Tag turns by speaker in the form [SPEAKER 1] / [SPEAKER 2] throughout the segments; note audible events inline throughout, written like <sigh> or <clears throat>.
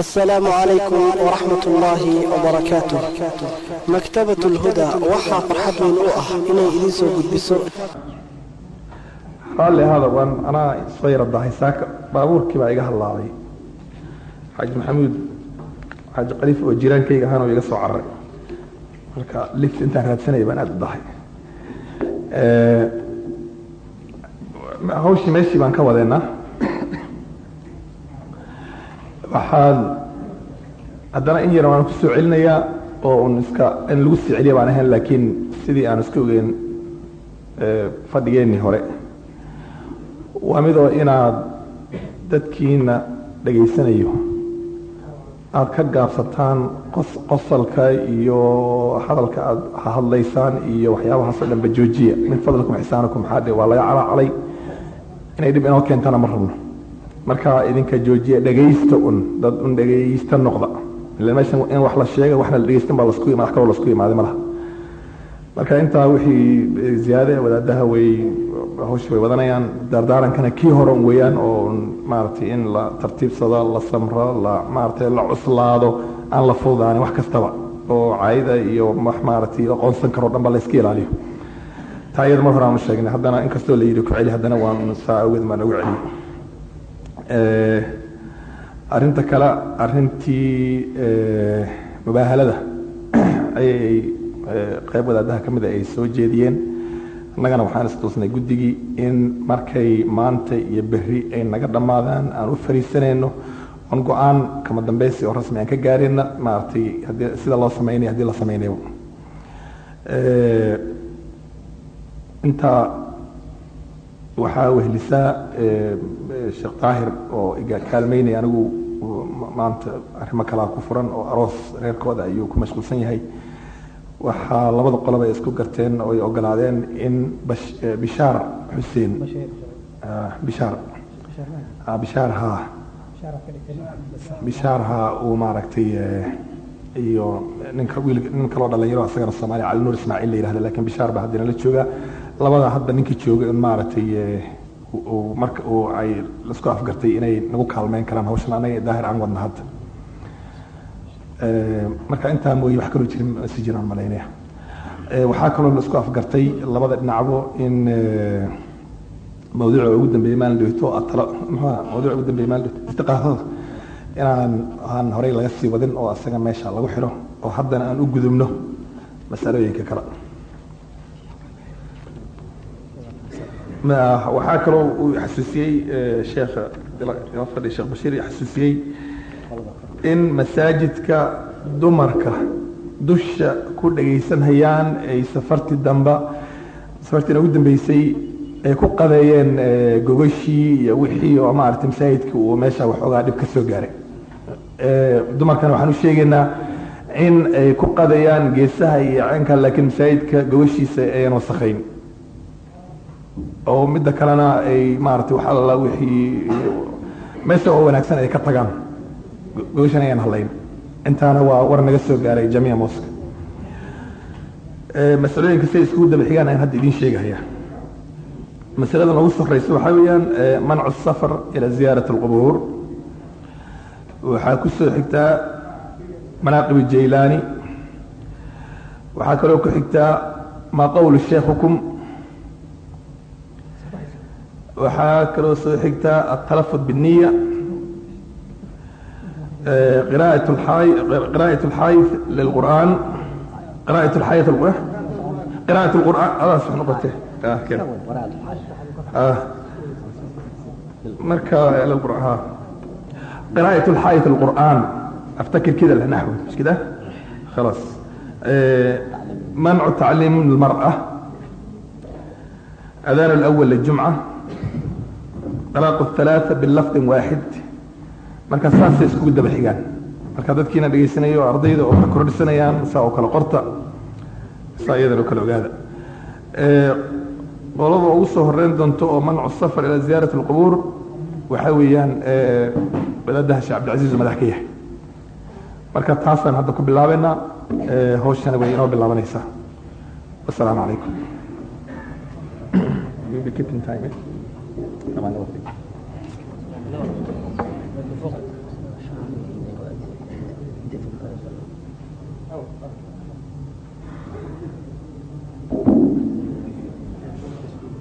[SPEAKER 1] asalaamu calaykum waraxmat ullaahi wbarakaatuh maktabat lhuda waxaa farxad weyn u ah inay idiin soo gudbiso.
[SPEAKER 2] Raalli ahaada waan anaa soo yara baabuurkii baa iga hadlaabay xaaji maxamuud xaaji khaliif oo jiraankayga ahaan oo iga soo cararay. Marka lift intaan raadsanaya baan aada u dahay. Hawshii meeshii baan ka wadeynaa waxaan haddana in yar waan ku soo celinayaa oo un iska in lagu sii celiya baan ahayn laakiin sidii aan iska ogeyn fadhigeennii hore. Waa midoo inaad dadkiina dhegaysanayo aada ka gaabsataan qosalka iyo hadalka aada hadlaysaan iyo waxyaabahaasoo dhanba joojiya. Min fadlikum ixsaanukum xaadhe waa laga calacalay inay dhib inoo keentana ma rabno marka idinka joojiya dhegaysta un dad un dhegaysta noqda. Ila meeshan in wax la sheega waxna la dhegaystan baa lasku wax kaloo lasku imaaday malaha. Marka intaa wixii ziyaade wadaadaha way hawsha way wadanayaan dardaarankana kii hore un weeyaan oo maaragtay in la tartiibsado la samro la maaragtay la cuslaado aan la fududaanin wax kastaba. Oo caayida iyo wax maaragtay aqoonsan karoo dhan ba la iska ilaaliyo. Taa iyada mar hore aanu sheegnay haddana inkastoo la yidhi ku celi haddana waan saa awgeed baan ugu celiyo arinta kale arintii mubaahalada <clears throat> ayay qayb wadaadaha ka mida ay soo jeediyeen. Annagana waxaan istusnay guddigii in markay maanta iyo berri ay naga dhammaadaan aan u fariisanayno on go'aan kama dambeysi oo rasmi aan ka gaarina maaragtay haddii sida loo sameynaya haddii la sameynayo intaa waxaa wehlisaa sheekh daahir oo iga kaalmeynaya anigu maanta arrimo kalaa ku furan oo aroos reerkooda ayuu ku mashquulsan yahay. Waxaa labada qolob ay isku garteen oo ay ogolaadeen in bishaar xuseen. Bishaar. Bishaar ha. Bishaar ha uu maaragtay iyo ninka wiil nin kaloo dhalinyaro asagana soomaaliya cali nuur ismaaciil la yihahda laakiin bishaar baa haddana la joogaa labada hadda ninkii jooga in maaragtay marka ay lasku afgartay inay nagu kaalmeyn karaan hawshan anaga daahir aan wadna hadda. Marka intaa mooye wax kaloo jirin si jiraan malaynaya waxaa kaloo la isku afgartay labada dhinacbo in mawduuca ugu dambeeyey maalin dhowto atalo muxua mawduuca ugu dambeeyey maalin dhowto istiqaafada inaan aan horey laga sii wadin oo asaga meesha lagu xidho oo haddana aan u gudubno masalooyinka kale waxaa kaloo uu xasuusiyey sheekha ila fadhi sheekh bashiir xasuusiyey in masaajidka dumarka dusha ku dhagaysanhayaan ay safartii damba safartiina ugu dambeysay ay ku qadeeyeen gogashii iyo wixii oo maaragtay masaajidka uu meesha waxoogaa dhib ka soo gaaray. Dumarkana waxaan u sheegaynaa in ay ku qadeeyaan geesaha iyo ceenka laakiin masaajidka gogashiisa ayan wasakhayn oo midda kalena ay maaragtay wax alla wixii meesha oo wanaagsan ay ka tagaan. Gogashan ayaan hadlayn. Intaana waa war naga soo gaaray jamiica moska masalooyinka siday iskugu daba xigaan ayaan hadda idiin sheegahaya masalada noogu soreysa waxaa weeyaan mancu safar ila ziyaarat alqubuur waxaa ku xigtaa manaaqib jaylaani. Waxaa kaloo ku xigtaa maa qowl sheekhukum waxaa kaloo soo xigtaa atalafud bالniya qراءة qراءة الxاayث lلqur'an qراءة الxاayث qراءة الqur'an adaas wax noqote marka lلqur'an qراءة الxاayث الqur'an افتكر كده لنحو مش كده خلاص منع تعليم المرأة أذان الأول للجمعة dalaaqu alaaثa bilafdin waaxid. Marka saasay iskugu daba xigaan. Marka dadkiina dhegaysanaya ardayda oo kordhisanayaan saa oo kale qorta saa iyadana o kale ogaada. Qolada ugu soo horeyn doonto oo mancu safar ilaa ziyaarat اlqubuur waxaa weeyaan wadaadaha sheek cabdilcasiiz madax ka yahay. Marka taasaan hadda ku bilaabaynaa hawshana way inoo bilaabanaysaa wasalaamu calaykum. طبعا لو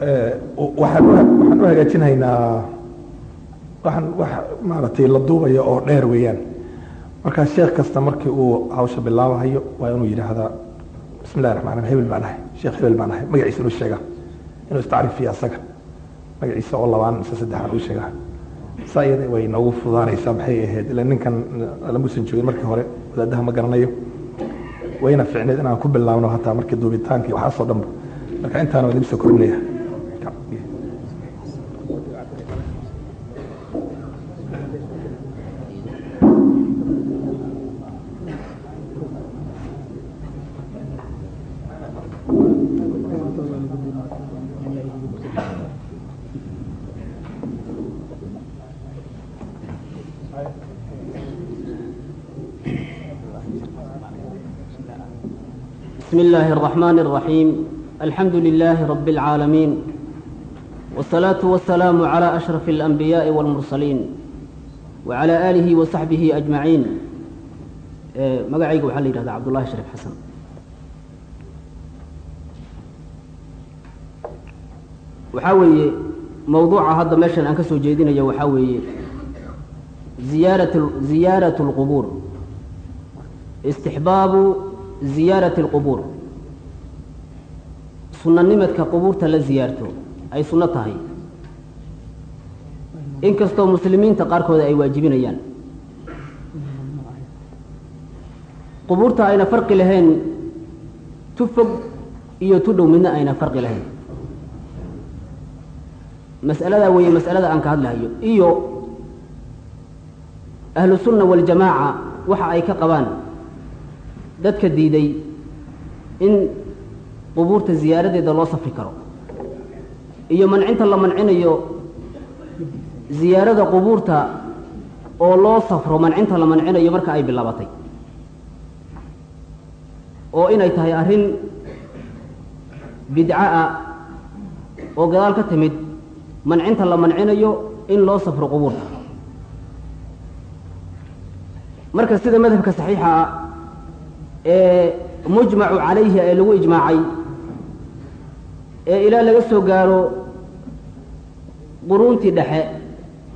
[SPEAKER 2] eh, waxaan u hagaajinaynaa waxaan wax maaragtay la duubayo oo dheer weeyaan. Markaa sheekh kasta markii uu hawsha bilaabahayo waa inuu yidhaahdaa bismi llahi raxman raxim hebel baan ahay sheekh hebel baan ahay magaciisa inuu sheegaa inuu istacrifiyo asaga magaciisa oo labaan mise saddexaan uu sheegaa saa iyada way noogu fudaanaysaa maxay ahayd? Ila ninkan lamuusan joogin markii hore wadaadaha ma garanayo. Wayna ficneed inaan ku bilaabno hataa markii duubitaankii waxaasoo dhanba marka intaana waa idin soo korinaya
[SPEAKER 3] بسم الله الرحمن الرحيم الحمد لله رب العالمين والصلاة والسلام على أشرف الأنبياء والمرسلين وعلى آله وصحبه أجمعين مقعيق وحلي هذا عبد الله شريف حسن وحاوي موضوع هذا ماشي أنك سوجيدين يا وحاوي زيارة زيارة القبور استحباب ziyaarati alqubuur. Sunanimadka qubuurta la ziyaarto ay sunno tahay. Inkastoo muslimiinta qaarkooda ay waajibinayaan. Qubuurta ayna farqi lahayn tu fog iyo tu dhow midna ayna farqi lahayn. Mas'aladaa weeye mas'alada aan ka hadlahayo. Iyo ahlu sunna waljamaaca waxa ay ka qabaan dadka diiday in qubuurta ziyaaradeeda loo safri karo. Iyo mancinta la mancinayo ziyaarada qubuurta oo loo safro mancinta la mancinayo marka ay bilaabatay. Oo inay tahay arrin bidca ah oo gadaal ka timid mancinta la mancinayo in loo safro qubuurta. Marka sida madhabka saxiixa ah ee mujmacu calayhi ee lagu ijmaacay ee ilaa laga soo gaaro quruuntii dhexe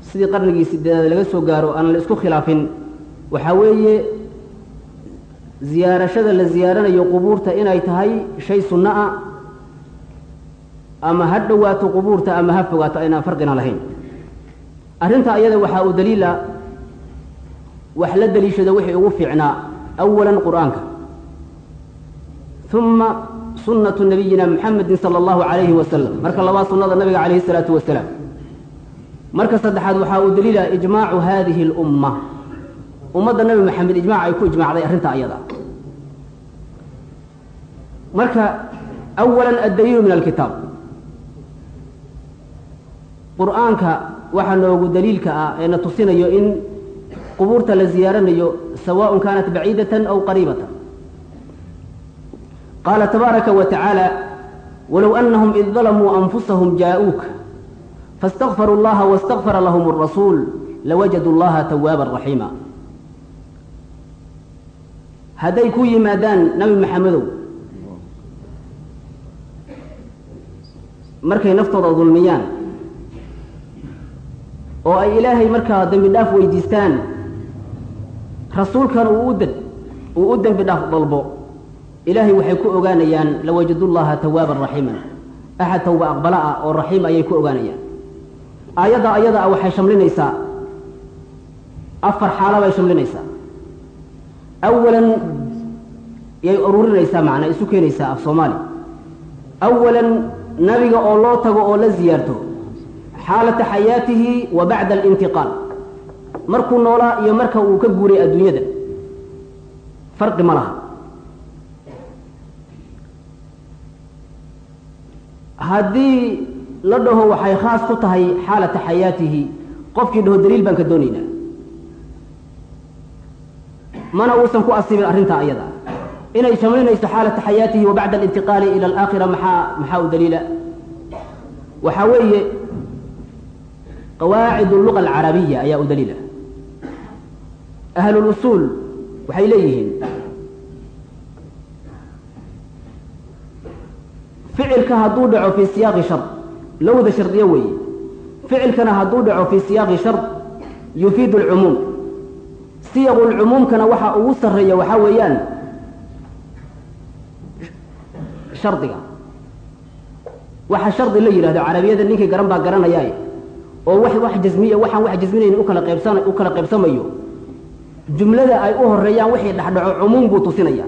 [SPEAKER 3] sidii qarnigii sideedaad laga soo gaaro aan la isku khilaafin waxaa weeye ziyaarashada la ziyaaranayo qubuurta inay tahay shay sunno ah ama ha dhowaato qubuurta ama ha fogaato aynaan farqina lahayn. Arrinta ayada waxaa uu daliila wax la daliishado wixii ugu fiicnaa awalan qur'aanka uma sunatu nabiyina muxamedi sala allahu calayhi wasalam marka labaad sunnada nabiga calayhi salaatu wasalaam marka saddexaad waxaa uu daliilaa ijmaacu haadihi اlumma ummadda nabi maxamed ijmac ay ku ijmacday arrinta ayada marka awala addaliilu min alkitaab qur'aanka waxaa noogu daliilka ah ee na tusinayo in qubuurta la ziyaaranayo sawaءn kaanat baciidatan aw qariibatan qaala tabaaraka wa tacaalى walow أnahum id ظalamuu أnfusahum jaaءuuka faاstakfaruu اllaha واstakfara lahm الrasuul lawajaduu اllaha twaaba raxiima hadday ku yimaadaan nabi maxamedow markay naftooda dulmiyaan oo ay ilaahay markaa dembi dhaaf weydiistaan rasuulkan uu ud uu u dembi dhaaf dalbo ilaahay waxay ku ogaanayaan lawajadullaha tawaaban raxiiman axad tawba aqbala ah oo raxiim ayay ku ogaanayaan. Aayadda ayada ah waxay shamlinaysaa. Afar xaalo bay shamlinaysaa. Awalan yay ururinaysaa macnaa isu keenaysaa af soomaali. Awalan nabiga oo loo tago oo la ziyaarto xaalata xayaatihi wa bacda alintiqaal. Markuu noolaa iyo marka uu ka guuray adduunyada farqi ma laha haddii la dhaho waxay khaas ku tahay xaalata xayaatihi qofkii dhaho daliil baan ka doonaynaa. Mana uusan ku asibin arrintaa ayada. Inay shamlinayso xaalata xayaatihi wa bacda alintiqaali ila alaakhira maxaa maxaa u daliila? Waxaa weeye qawaacid luga alcarabiya ayaa u daliila. Ahlulusuul waxay leeyihiin ficilka hadduu dhaco fii siyaaqi shar lowda shardiye weeye. Ficilkana hadduu dhaco fii siyaaqi shard yufiidu alcumuum siyaqu lcumuumkana waxa ugu sarreeya waxaa weeyaan shardiga. Waxa shardi la yidhahdo carabiyada ninkii garan baa garanayaaye oo wax wax jasmiya waxaan wax jasminayn u kala qaybsan u kala qaybsamayo. Jumlada ay u horeeyaan wixii dhexdhaco cumuum buu tusinaya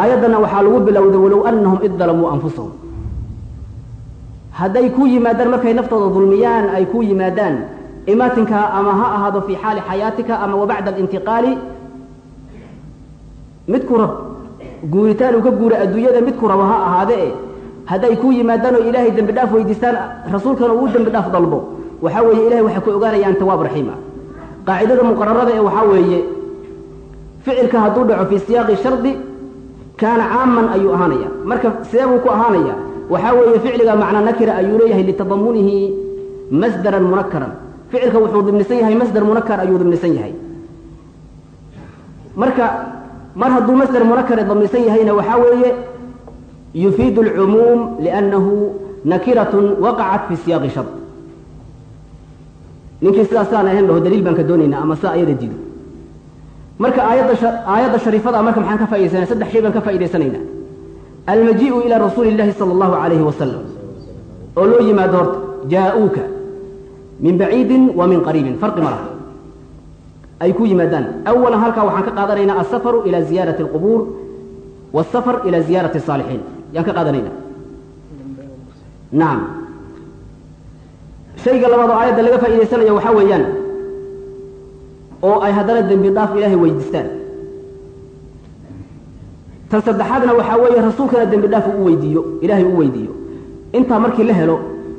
[SPEAKER 3] aayaddana waxaa lagu bilowday walow annahum id dalamuu anfusahum. Hadday ku yimaadaan markay naftooda dulmiyaan ay ku yimaadaan imaatinka ama ha ahaado fii xaali xayaatika ama wa bacda alintiqaali midku rab guuritaan uu ka guura adduunyada midku rabo ha ahaade e hadday ku yimaadaan oo ilaahay dembi dhaaf weydiistaan rasuulkana uu dembi dhaaf dalbo waxaa weeye ilahay waxay ku ogaanayaan tawaab raxiima. Qaacidada muqararada ee waxaa weeye ficilka hadduu dhaco fii siyaaqi shardi kaana caaman ayuu ahaanaya. Marka sidee buu ku ahaanaya? Waxaa weeye ficliga macna nakira ayuu leeyahay litadamunihi masdaran munakaran ficilka wuxuu dimnisan yahay masdar munakar ayuu dimnisan yahay. Marka mar hadduu masdar munakar damnisan yahayna waxaa weeye yufiidu alcumuum liannahu nakiratun waqacat fi siyaaqi shard ninkii sidaas saan ahayn daliil baan ka doonaynaa ama saa ayada diido marka aayadda shariifada marka maxaan ka faaidaysanaa saddex shay baan ka faa'idaysanaynaa almajii'u ilaa rasuuli illahi sala allahu calayhi wasalam oo loo yimaado horta jaa-uuka. Min baciidin wa min qariibin. Farqi ma laha. Ay ku yimaadaan. Awalan halkaa waxaan ka qaadanaynaa alsafaru ila ziyaarati alqubuur waalsafar ila ziyaarati asaalixiin yaan ka qaadanaynaa nacam shayga labaad oo aayadda laga faa'idaysanayo waxaa weeyaan oo ay haddana dembi dhaaf ilaahay weydiistaan tan saddexaadna waxaa weeye rasuulkana dembi dhaaf u weydiiyo ilaahay u weydiiyo. Intaa markii la helo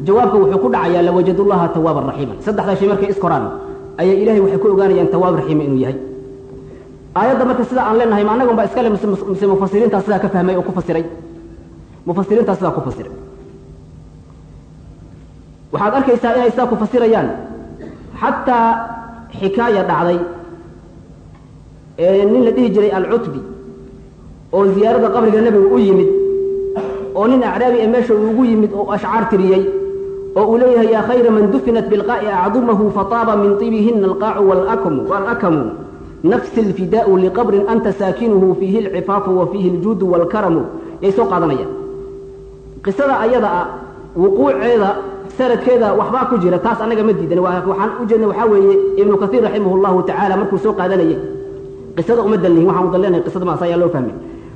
[SPEAKER 3] jawaabka wuxuu ku dhacayaa lawajadullaha tawaaban raxiiman saddexdaa shay markay iskoraan ayaa ilahay waxay ku ogaanayaan tawaab raxiima inuu yahay. Aayadda marka sidaa aan leenahay ma annagun baa iskale mise mufasiriintaa sidaa ka fahmay oo ku fasiray? Mufasiriintaa sidaa ku fasiray. Waxaad arkaysaa inay sidaa ku fasirayaan. Xataa xikaaya dhacday ee nin la dhihi jiray alcutbi oo ziyaarada qabriga nebiga u yimid oo nin acraabi ee meesha ugu yimid oo ashcaar tiriyey oo uu leeyahay yaa khayra man dufinat bilqaa'i acdumahu fataaba min tibihinna alqaacu walakamu nafsi alfidaau liqabrin anta saakinuhu fiihi alcifaafu wa fiihi aljuudu waalkaramu yay soo qaadanayaan. Qisada ayada ah wuquuceeda sanadkeeda waxbaa ku jira taas annaga ma diidan waxaan u jeedna waxaa weeye ibnu kaiir raximah اllahu tacaala markuu soo qaadanayay qisada uma dalnihin waxaan u qisada maas ayaa loo fahmay.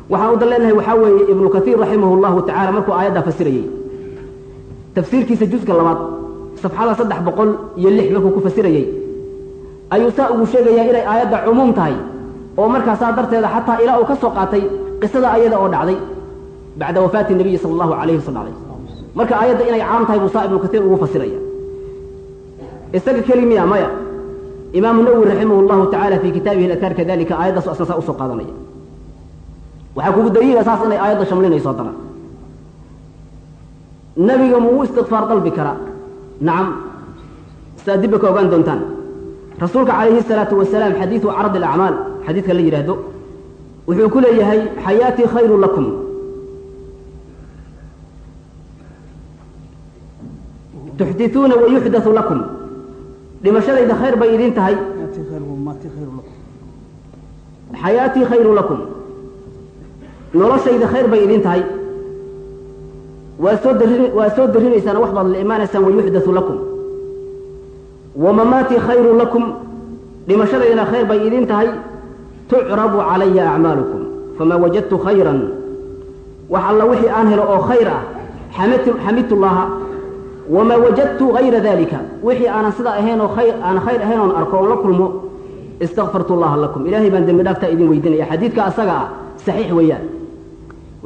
[SPEAKER 3] Waxaan u waxaa weeye ibnu kaiir raximah اllahu tacala markuu aayaddaa fasirayey tafsiirkiisa juska labaad safxada saddex boqol iyo lix markuu ku fasirayey ayuu saa ugu sheegayaa inay aayadda cumuum tahay oo markaasaa darteeda xataa ilaa uu ka soo qaatay qisada ayada oo dhacday bacda wafaati nabiyi sala allahu alayhi wasal alay marka aayadda inay caam tahay buu saa ibnu kaiir ugu fasiraya. Isaga keli miya maya. Imaamu nawowi raximah llahu tacala fii kitaabihi alataar kadalika aayaddaas asna saa u soo qaadanaya. Waxaa kugu daliila saas inay aayadda shamlinayso haddana nabiga muu istikfaar dalbi karaa nacam sidaad dibba ka ogaan doontaan. Rasuulka calayhi الsalaatu wasalaam xadiidu cardi alacmaal xadiidka la yidhaahdo wuxuu ku leeyahay xayaatii khayru lakum tuxdituuna wayuxdathu lakum dhimashadayda khayr bay idin tahay. Xayaatii khayru lakum. Noloshayda khayr bay idin tahay. Waa soo darin waa soo darinaysaana wax baad la imaanaysaan wayuxdathu lakum. Wamamaatii khayru lakum. Dhimashadaydana khayr bay idin tahay. Tucrabu calaya acmaalukum. Famaa wajadtu khayran. Wax alla wixii aan helo oo khayr ah xamidtu wamaa wajadtu hayra dalika wixii aanan sidaa ahayn oo khayr aan khayr ahayn oon arko oon la kulmo istakfartu llaha lakum ilaahay baan dembi dhaaftaa idin weydiinaya xadiidka asaga ah saxiix weeyaan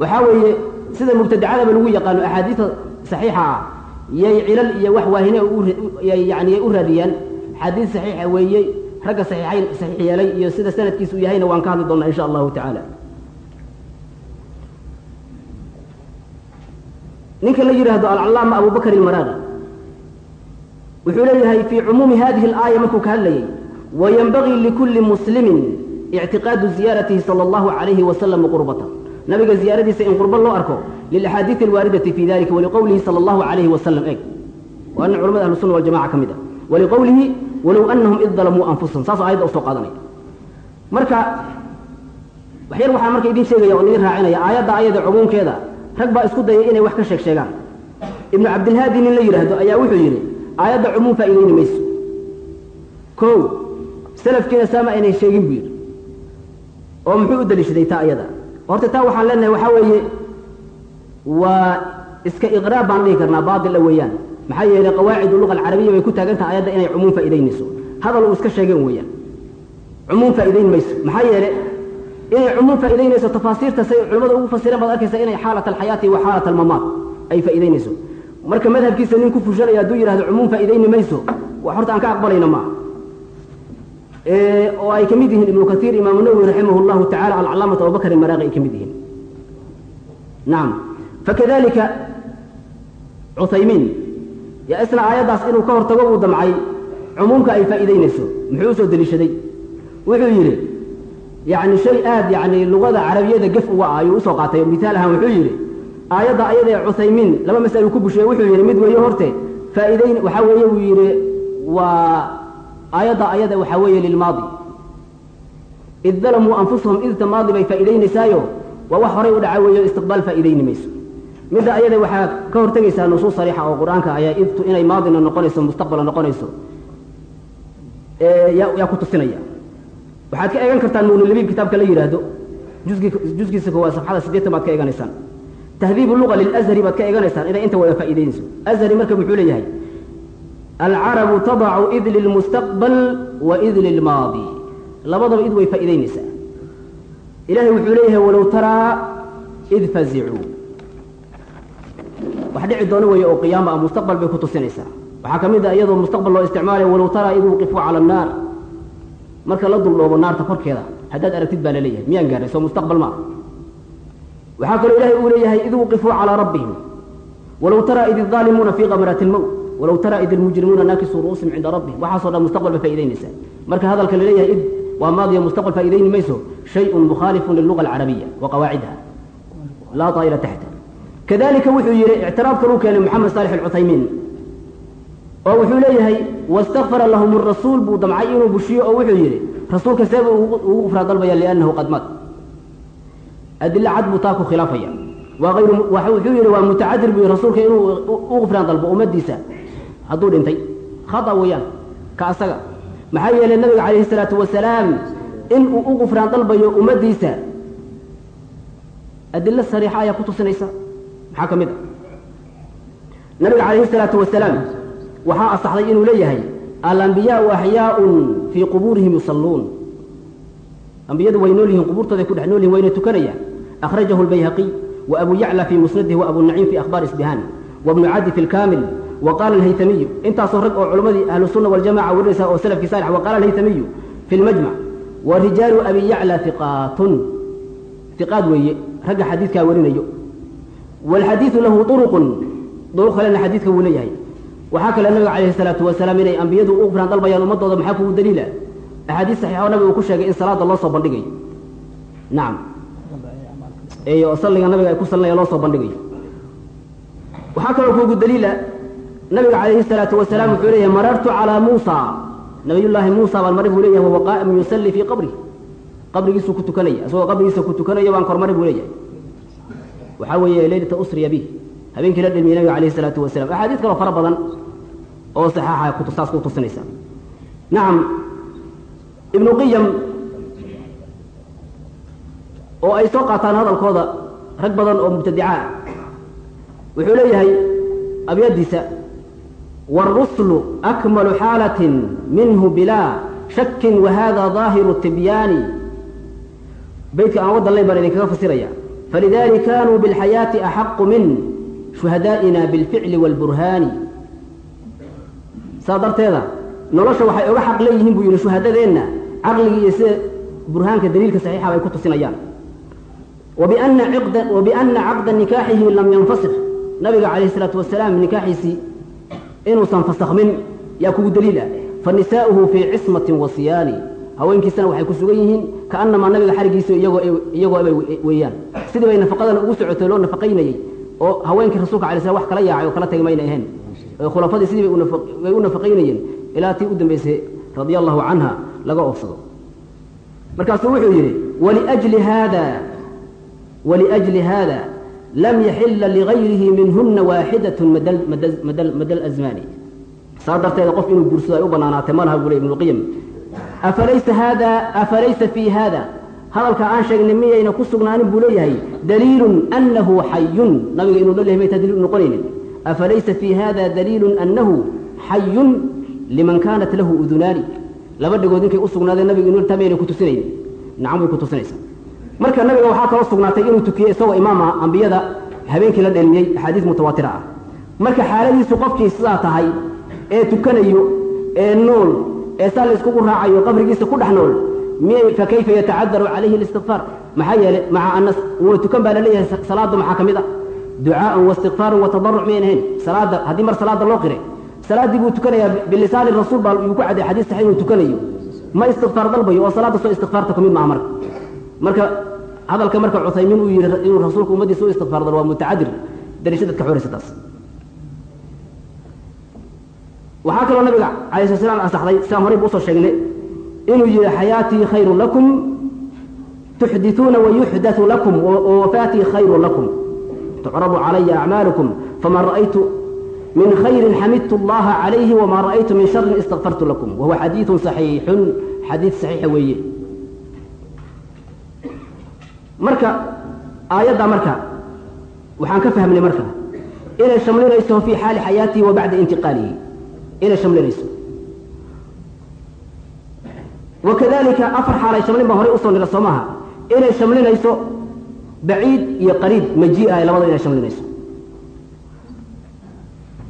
[SPEAKER 3] waxaa weeye sida mubtadacadaba lagu yaqaano axaadiida saxiixa ah yay cilal iyo wax waahine yani u raadiyaan xadiid saxiixa weeye ragga saxiixayn saxiix yeelay iyo sida sanadkiisu yahayna waan ka hadli doonaa insha allahu tacaala ninka la yidhaahdo alcallaama abu bakr ilmaraaqi wuxuu leeyahay fii cumuumi hadihi alaaya markuu ka hadlayay wayanbagii likulli muslimin ictiqaadu ziyaaratihi sala allahu calayhi wasalam qurbatan. Nabiga ziyaaradiisa in qurbo loo arko lilaxaadiidi alwaaridati fi dalika waliqowlihi sala allahu calayhi wasalam eg. Waa nin culamada ahlu sunna waljamaca ka mid ah. Waliqowlihi walow anahum id dalamuu anfusahum. Saasoo ayadda u soo qaadanaya marka waxyar waxaan marka idin sheegaya oo idin raacinaya aayadda ayada cumuumkeeda rag baa isku dayay inay wax ka sheeg sheegaan. Ibnu cabdilhaadi nin la yidhaahdo ayaa wuxuu yidhi aayadda cumuum faa'iidayni mayso. Kow salafkiina saama aynay sheegin buu yidhi. Oo muxuu u daliishaday taa ayada? Horta taa waxaan leenahay waxaa weeye waa iska iqraab baan dhihi karnaa baatila weeyaan. Maxaa yeelay qawaacidu luga alcarabiya bay ku taagan tahay ayadda inay cumuum faa'idaynayso hadal uu iska sheegeen weeyaan. Cumuum faa'idayn mayso. Maxaa yeele inay cumuum faa'idaynayso tafaasiirta say culimmada ugu fasireen baad arkaysa inay xaalat alxayaati wa xaalat almamaat. Ay faa'idaynayso marka madhabkiisa nin ku fushanaya hadduu yidhahdo cumuum faa'iidayni mayso wax horta aan ka aqbalayna maaha. Oo ay ka mid yihiin ibnu kaiir imaamu nawowi raximah llahu tacala alcalaamatu abubakr imaraaqi ay ka mid yihiin. Nacam fakadalika cuthaymiin yaa isna aayaddaas inuu ka hortago uu damcay cumuumka ay faa'iidaynayso muxuu u soo deliishaday? Wuxuu yidhi yacni shay aad yacni luqada carabiyada gef uga ah ayuu u soo qaatay. Mithaal ahaan wuxuu yidhi aayadda ayada ee cuthaymiin laba mas'aluu ku busheeye wuxuu yidhi mid weeye horte faa'iidayn waxaa weeye buu yidhi waa aayadda ayada waxaa weeye lilmaadi id dalamuu anfusahum idta maadi bay faa'iidaynaysaayo waa wax horay u dhaca weeyo istiqbaal faa'iidayni mayso. Midda ayada waxaa ka hortegaysaa nusuus sariixa oo qur'aanka ayaa idtu inay maadina noqonayso mustaqbala noqonayso yaa ku tusinaya waxaad ka eegan kartaan nuunulabiib kitaabka la yidhaahdo juski juskiisa koowaad safxada siddeetan baad ka eeganaysaan tahdiibu luga lilazhari baad ka eeganaysaan inay inta wada faa'iidaynayso azhari marka muxuu leeyahay alcarabu tadacu id lilmustaqbal wa id lilmaadi labadaba id way faa'iidaynaysaa. Ilahay wuxuu leeyahay walow taraa id fazicuu wax dhici doono weeye oo qiyaama ah mustaqbal bay ku tusinaysaa. Waxaa ka mid ah iyadoo mustaqbal loo isticmaalaya walow taraa id wuqifuu cala annaar marka la duldhoobo naarta korkeeda haddaad aragtid baa la leeyahay miyaan gaarnay soo mustaqbal ma waxaa kaloo ilahay uu leeyahay id wuqifuu calaa rabbihim walow taraa id idaalimuuna fii kamaraati lmowt walow taraa id ilmujrimuuna naakisuu ru'uusihim cinda rabbihim waxaasoo dhan mustaqbal faa'idaynaysaa marka hadalka la leeyahay id waa maadiya mustaqbal faa'iidayni mayso shayun mukhaalifun liluga alcarabiya wa qawaacidha laa taa'ila taxta. Kadalika wuxuu yidhi ictiraafkan uu keenay moxamed saalix alcuthaymiin oo wuxuu leeyahay wastakfara lahum rasuul buu damcay inuu bushiyo oo wuxuu yidhi rasuulka see buu ugu gufraa dalbaya liannahu qad maat. Adilo cad buu taa ku khilaafaya. Waa ayru wuxuu yidhi waa mutacadir buu rasuulka inuu u gufraan dalbo ummaddiisa. Hadduu dhintay khata weeyaan ka asaga maxaa yeelay nabiga calayhi isalaatu wasalaam in uu u gufraan dalbayo ummaddiisa. Adilo sariixa ayaa ku tusinaysa maxaa ka mid a nabiga calayhi isalaatu wasalaam waxaa asaxday inuu leeyahay alambiyaau axyaaun fii qubuurihim yusalluun. Ambiyadu way nool yihiin qubuurtooday ku dhex nool yihiin wayna tukanayaan akhrajahu lbayhaqiy wa abu yacla fii musnadihi wa abu naciim fi akhbaar isbihaan wabnu cadi fi lkaamil wa qaala alhaytamiyu. Intaasoo rag oo culammadii ahlu sunna waljamaca warinaysa oo salafkii salix wa qaala alhaytamiyu fi lmajmac wa rijaalu abi yacla hiqaatun hiqaad weeye ragga xadiidkaa warinayo. Waalxadiidu lahu uruqun duruq kalena xadiidka wuu leeyahay waxaa kale nabiga calayhi salaatu wasalaam inay ambiyadu u gufraan dalbayaan ummadooda maxaa kugu daliila? Axaadiis saxiixa oo nabiga uu ku sheegay in salaada loo soo bandhigayo nacam iyo salliga nabiga ay ku salinaya loo soo bandhigayo waxaa kaloo kugu daliila nabiga calayhi salaatu wasalaam wuxuu leeyahay marartu calaa muusa. Nabiyullaahi muusa baan mari buu leeyahay wahuwa qaa'imun yusalli fii qabri qabrigiisuu ku tukanaya isagoo qabrigiisa ku tukanayo baan kormari buu leeyahay. Waxaa weeye leylata usriya bih habeenkii la dhilmiyey nabiga calayhi salaatu wasalam axaadiis kaloo fara badan oo saxaaxa saas ku tusinaysa nacam ibnu qiyam oo ay soo qaataan hadalkooda rag badan oo mubtadica ah wuxuu leeyahay abyadiisa wاlruslu akmalu xaalaة minhu bilaa shaki wahada ظaahiru tibyaani beytka aan waddan layn baan idinkaga fasiraya falidalik kanuu biاlxayaaةi axaqu min shuhadaa'ina biاlficli wاlburhaani saa darteeda nolosha waxay oga xaq leeyihiin buu yidhi shuhadadeenna caqligii iyo sida burhaanka daliilka saxiixa bay ku tusinayaan. Wabiana caqda nikaaxihi lam yanfasik nabiga calayhi isalaatu wasalaam nikaaxiisii inuusan fasakhmin yaa kugu daliil fa nisaa'uhu fii cismatin wa siyaani haweenkiisana waxay ku sugan yihiin kaannamaa nabiga xarigiisa iyagoo bay weeyaan. Sidii bay nafaqadan ugu socotay loo nafaqaynayey oo haweenkii rasuulka alay slam wax kala yaacay oo kala tagay mayna ahayn khulafadii sidii bay u nafaqaynayeen ilaa tii u dambaysay radia allahu canha laga oofsado. Markaasuu wuxuu yidhi waliajli haada waliajli haada lam yaxila ligayrihi minhuna waaxidatun mada lazmaani saa darteeda qof inuu guursado ay u banaanaatay ma laha buu le ibnuqayim afalaysa hada afalaysa fii hada hadalka aan sheegnay miyayna ku sugnaanin buu leeyahay daliilun anahu xayun nabiga inuu leeyahay maytaa daliil noqonaynin afalaysa fii hada daliilun anahu xayun liman kaanat lahu udunaani laba dhagood ninkay u sugnaadeen nabiga inuu taa mayna ku tusinaynin nacam way ku tusinaysaa marka nabiga waxaa kaloo sugnaatay inuu tukiyey isagoo imaama ambiyada habeenkii la dhelmiyey axaadiis mutawaatira ah marka xaaladiisu qofkii sidaa tahay ee tukanayo ee nool ee saa la iskugu raacayo qabrigiisa ku dhex nool miyay fakayfa yatacadaru calayhi اlistikfaar maxaa yeelay maca ana wuna tukan baa la leeyahay salaadda maxaa ka mid a ducaaan waistikfaaran watadaruc miyayn ahayn salaadda haddii mar salaadda loo qiray salaaddii buu tukanayaa bilisaani rasuul baa yuu ku cadday xadiis saxiix inuu tukanayo. Ma istikfaar dalbayo oo salaadda soo istikfaarta ka mid maaha marka. Marka hadalka marka cuthaymiin uu yihi inuu rasuulku ummaddiisa u istikfaar dalo waa mutacadir dariisha dadka xoraysa taas. Waxaa kaloo nabiga alay sla slam asaxday sidaan horey bu u soo sheegnay inuu yihi xayaatii khayru lakum tuxdituuna wayuxdau lakum wawafaatii khayru lakum tucradu calaya acmaalukum fama ra'aytu min khayri xamidtu اllaha calayhi wama ra'aytu min sharin istakfartu lakum wahuwa xadiiثu صaxiixun xadiid saxiixa weeye marka aayadda marka waxaan ka fahmnay marka inay shamlinayso fii xaali xayaatihi wa bacda intiqaalihi inay shamlinayso wakadalika afar xaal ay shamlin baan horay usoo nira soo maaha inay shamlinayso baciid iyo qariib majii'a ay labada inay shamlinayso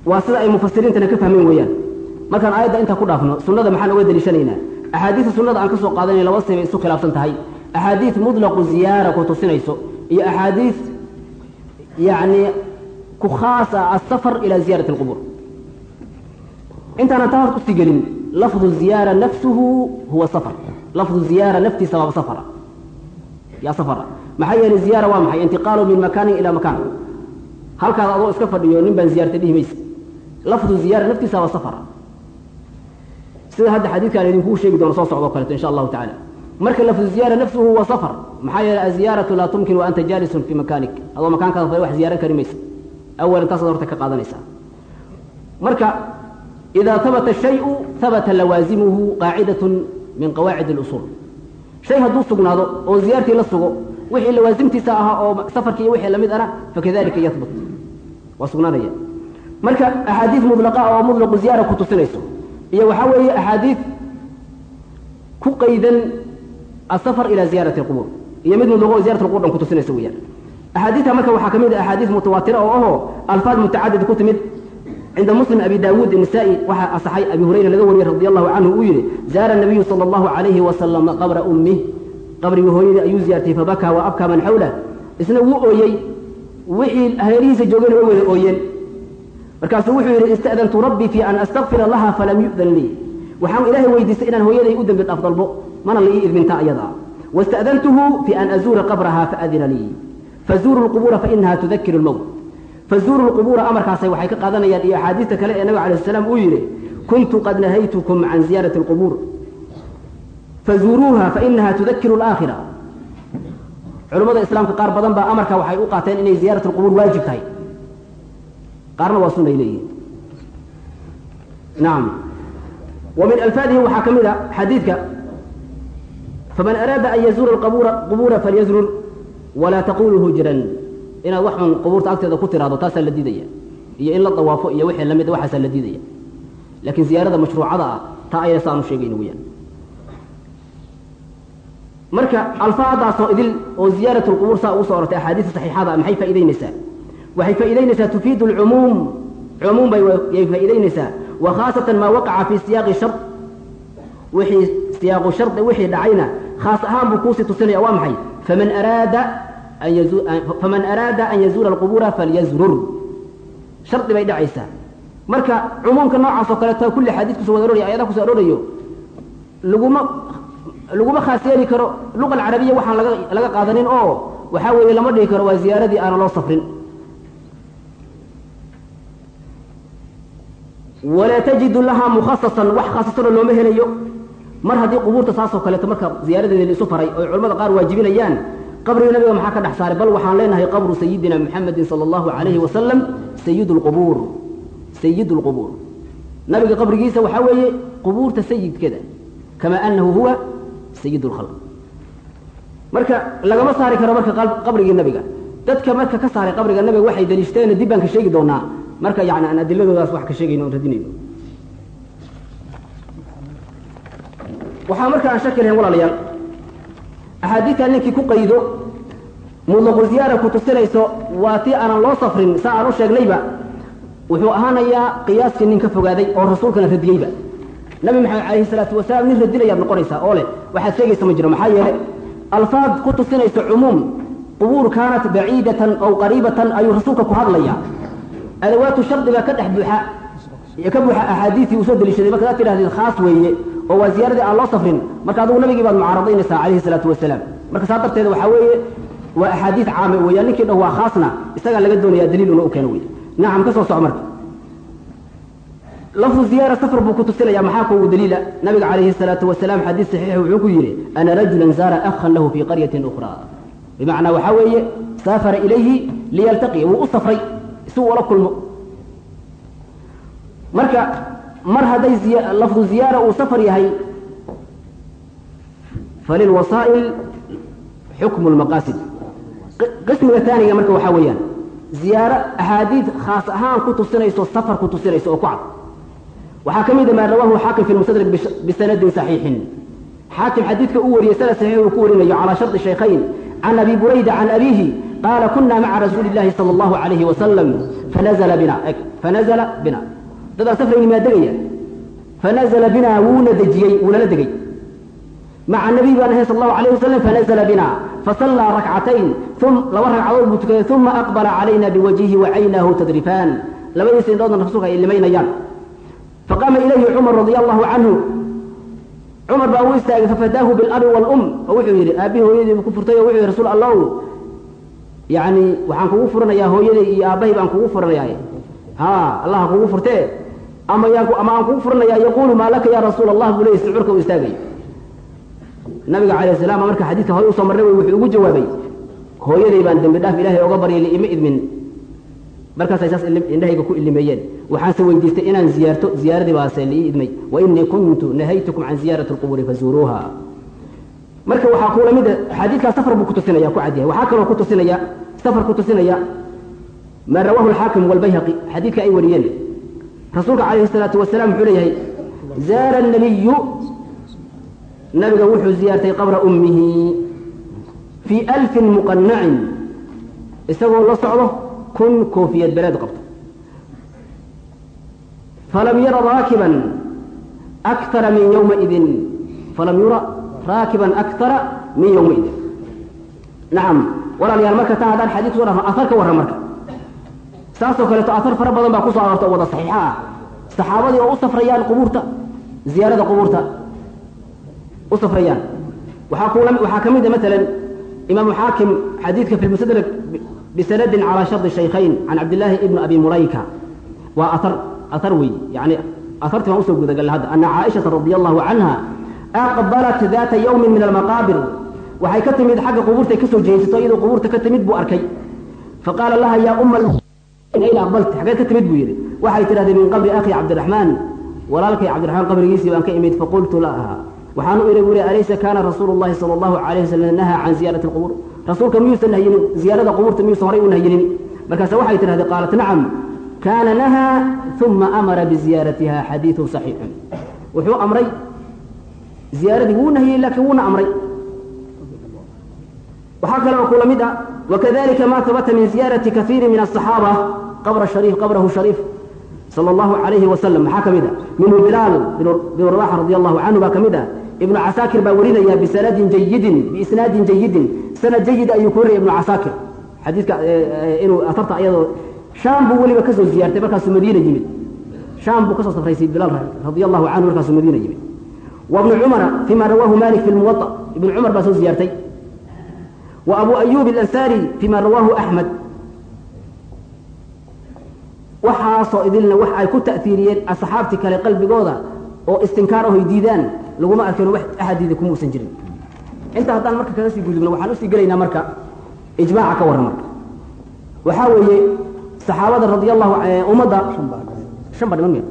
[SPEAKER 3] waa sida ay mufasiriintana ka fahmeen weeyaan markaan aayadda intaa ku dhaafno sunnada maxaan oga deliishanaynaa axaadiista sunnada aan ka soo qaadanay laba say bay isu khilaafsan tahay axaadiis mutlaqu ziyaara ku tusinayso iyo axaadiis yacni ku khaasa asafar ila ziyarati alqubuur intaanan taa u sii gelin lafdu ziyaara nafsuhu huwa safar lafdu ziyaara naftiisa waaba safara yaa safara maxaa yeelay ziyaara waa maxay? intiqaalu min makaanin ilaa makaan. Halkaad adoo iska fadhiyo nin baan ziyaarta dhihi maysa. Lafdu ziyaara naftiisaaba safara sida hadda xadiidka idinkuu sheegi doono soo socdoo kaleeto insha allahu tacala marka lafdu ziyaara nafsuhu waa safar. Maxaa yeeley aziyaaratu laa tumkin anta jaalisun fii makaanik. Adoo makaankaada fadhi wax ziyaaran kari maysa. Awalan taasaad horta ka qaadanaysaa. Marka idaa habata shayu habata lawaasimuhu qaacidatun min qawaacid اlusuul shay hadduu sugnaado oo ziyaartii la sugo ثبت لوازمه قاعدة من قواعد الأصول شيء هدو سقناضو أو زيارتي للسقو وحي لوازمتي ساعها أو سفركي وحي لمد أنا فكذلك يثبت وسقنانا يا مركا أحاديث مطلقة أو مطلق زيارة كتسنيسو هي وحاوي أحاديث كقيدا السفر إلى زيارة القبور هي مد مطلقة زيارة القبور كتسنيسو ويا أحاديثها مركا وحاكمين أحاديث متواترة أو ألفاظ متعددة كتمد عند مسلم أبي داود النسائي وحا أصحي أبي هريرة لذوري رضي الله عنه ويري زار النبي صلى الله عليه وسلم قبر أمه qabriga hooyadii ayuu ziyaartay fabakaa wa abkaa man xawla. Isna wuu ooyey wixii hareerihiisa joogeen way wada ooyeen. Markaasuu wuxuu yidhi ista'dantu rabbii fi an astakfira laha falam yu'dan lii. Waxaan ilaahay weydiistay inaan hooyaday u dembi dhaaf mana la ii idmintaa ayadaa wasta'dantuhu fi an azuura qabraha faadina lii. Fazuuru lqubuura fainaha tudakiru lmowt fazuuru lqubuura amarkaasay waxay ka qaadanayaan iyo axaadiista kale ee nabiga alayh salaam uu yidhi kuntu qad nahaytukum can ziyaarati lqubuur قد نهيتكم عن زيارة القبور فزوروها فإنها تذكر الآخرة علماء الإسلام قار بدن با أمرك وحي أقاتين إن زيارة القبور واجب تاي قارنا وصلنا إليه نعم ومن ألفاظه وحكم حديثك فمن أراد أن يزور القبور قبور فليزور ولا تقولوا هجرا inaad wax xun qubuurta agteeda ku tiraahdo taasaa la diidaya iyo in la dawaafo iyo wixii lamid waxaasaa la diidaya laakiin ziyaarada mashruucada ah taa ayada saanu sheegayna weyaan marka alfaadaasoo idil oo ziyaarat lqubuur saa ugu soo orortay axaadiista saxiixada maxay faa'idaynaysaa waxay faa'idaynaysaa tufiidu lcumuum cumuum bay yay faa'idaynaysaa wa khaasatan maa waqaca fii siyaaqi shard wixii siyaaqu shardi wixii dhacayna khaas ahaan buu kuusii tusinaya waa maxay? Faman araada faman araada an yazuura alqubuura falyazrur. Shardi bay dhacaysaa. Marka cumuumka noocaas oo kaleeto kulli xadiis ku soo wada ororaya ayadaha ku soo arorayo laguma laguma khaas yeeli karo. Luqa alcarabiya waxaan laga qaadanin oo waxaa weeye lama dhihi karo waa ziyaaradii aanan loo safrin. Walaa tajidu lahaa mukhasasan wax khasasano looma helayo. Mar haddii qubuurta saasoo kaleeto marka ziyaaradeeda la isu faray oy culamada qaar waajibinayaan qabriga nabiga maxaa ka dhex saaray? Bal waxaan leenahay qabru sayidina muxamedin sala allahu calayhi wasalam sayid lqubuur sayid lqubuur nabiga qabrigiisa waxaa weeye qubuurta sayidkeeda kama anahu huwa sayid lkhalq marka lagama saari karo marka qabrigii nabiga. Dadka marka ka saaray qabriga nabiga waxay daliishteen dib baan ka sheegi doonaa. Marka yani aan adiladoodaas wax ka sheegayno on radinayno. Waxaa marka aan shaki lahayn walaalayaal. Axaadiidtan ninkii ku qaydo mutlaqu ku tusinayso waa tii aanan loo safrin saa aan u sheegnayba. Wuxuu ahaanayaa qiyaaskii nin ka fogaaday oo rasuulkana radiyeyba nabi maxamed calayhi salaatu wasalaam nin radinayaad noqonaysaa oo leh waxaad sheegaysa ma jiro maxaa yeele alfaad ku tusinayso cumuum qubuur kaanat baciidatan aw qariibatan ayuu rasuulka ku hadlayaa. Adawaatu shardiga ka dhex buuxa ka buuxa axaadiistii uu soo deliishaday markaad tidhahdid khaas weeye oo waa ziyaaradii aan loo safrin marka adigu nabigii baad mucaaradaynaysaa calayhi salaatu wasalaam. Marka saa darteeda waxaa weeye waa axaadiis caame weeyaan ninkii dhah waa khaasna isagaa laga doonaya daliil una u keeno wey nacam ka soo soco marka lafdu ziyaara safar buu ku tusinaya maxaa kuugu daliila? Nabiga calayhi salaatu wasalaam xadiis saxiix wuxuu ku yidhi ana rajulan zaara akhan lahu fii qaryatin ukhraa. Bimacnaa waxaa weeye saafara ilayhi liyaltaqiya wuu u safray si uu ula kulmo. Marka mar hadday lafdu ziyaara uu safar yahay falilwasaa'il xukmu lmaqaasid qismiga taaniga marka waxaa weeyaan ziyaaro axaadiid khaas ahaan ku tusinayso safar ku tusinayso oo ku cad waxaa ka mid a maa rawahu xaakim fi lmustadrak bisanadin saxiixin. Xaakim xadiidka uu wariyey sanad saxiix uu ku warinayo calaa shardi shaykhayn can abi burayda can abiihi qaala kuna maca rasuuli illahi sala allahu calayhi wasalam fanazla bina fanazla bina. Dadaan safrayni maa degaya? Fanazla bina wuuna dejiyey wuunala degay. Maca nabiy baan ahay sal allahu alayh wasalam fanazla bina. Fasallaa rakcatayn laba ragcadood buu tukaday uma aqbala calayna biwajhihi wacaynaahu tadrifaan. Labadiisa indhoodna rasuulka ay limaynayaan faqaama ilayhi cumar radia allahu canhu cumar baa uu istaagay fafadaahu bilabi waalum oo wuxuu yidhi aabbihi hooyadii ku furtay oo wuxuu yidhi rasuul allow yacni waxaan kugu furanayaa hooyaday iyo aabbahay baan kugu furanayaa ha allaha kugu furtee ama yaan ama aan kugu furanayaa yaquulu maa laka ya rasuul allah buu leeyay sicurka uu istaagay nabiga calayh salaam marka xadiidka hore u soo marnay wuxuu ugu jawaabay hooyaday baan dembi dhaaf ilaahay oga baryay liima idmin markaasay saas indhahayga ku ilimeeyeen waxaanse weydiistay inaan ziyaarto ziyaaradii baase lii idmay wa inii kuntu nahaytukum can ziyaarati alqubuuri fazuuruuha marka waxaa kuula mid xadiidkaa safar buu ku tusinaya ku cadyahay waxaa kaloo ku safar ku maa rawahu alxaakim walbayhaqi xadiidka ay wariyeen. Rasuulka calayhi salaatu wasalaam wuxuu leeyahay zaara nabiyu nabiga wuxuu ziyaartay qabra ummihi fii alfin muqanacin isagoo la socdo kun koofiyad beleed qabto falam yara raakiban akara min yowmaidin falam yura raakiban akara min yowmaidin nacam walaalayaal marka taa haddaan xadiid kuso dhafno aar ka warran marka saasoo kaleeto aar fara badan baa ku soo aroorta oo wada saxiixa ah saxaabadii oo u safrayaan qubuurta ziyaarada qubuurta u safrayaan waxaa kula waxaa ka mid a maalan imaamu xaakim xadiidka fi lmustadrak bisanadin calaa shardi shaykhayn can cabdillaahi ibni abi mulayka waa aar aar wey yani aartii baan u soo gudagalna hadda ana caaishata radia allahu canha aqbalat daata yawmin min almaqaabir waxay ka timid xagga qubuurtay ka soo jeesato iyadoo qubuurta ka timid buu arkay faqaala laha yaa uma ayna aqbalti xageed ka timid buu yidhi waxay tidhahdee min qabri akhi cabdiraxmaan walaalkay cabdiraxmaan qabrigiisii baan ka imid faqultu laha waxaan u idhi buri alaysa kaana rasuulu llahi sala allahu alayh wasalam nahaa can ziyaarati alqubuur rasuulka miyuusan nahyinin ziyaarada qubuurta miyuusan horay u nahyinin markaase waxay tidhahdee qaalat nacam kaana nahaa uma amara biziyaaratiha xadiidu saxiixun. Wuxuu amray ziyaaradii wuu nahyey laakiin wuuna amray. Waxaa kale oo kula mid ah wakadalika ma habata min ziyaarati kaiiri min asaxaaba qabra shariif qabrahu shariif sala allahu calayhi wasalam maxaa ka mid a minhu bilaal binu rabaxa radi allahu canhu baa ka mid ah ibnu casaakir baa warinaya bisanadin jayidin biisnaadin jayidin sanad jayid ayuu ku wariyay ibnu casaakir xadiidka inuu atarta iyadoo shaam buu weliba ka soo ziyaartay markaasuu madiina yimid. Shaam buu ka soo safraysay bilaal radia allahu canhu markaasuu madiina yimid. Wa cumara fima rawaahu malik fi lmuwaa ibnu cumar baa soo ziyaartay. Wa abu ayuub alansaari fima rawaahu axmed waxaasoo idilna wax ay ku ta'fiiriyeen asxaabtii kale qalbigooda oo istinkaar ahoy diidaan laguma arkeen wax axadiida kuma jirin. Intaa haddaan marka kaga sii gudubno waxaan u sii gelaynaa marka ijmaaca ka warran marka waxaa weeye saxaabada radi allahu ummadda shan ba dhiman miya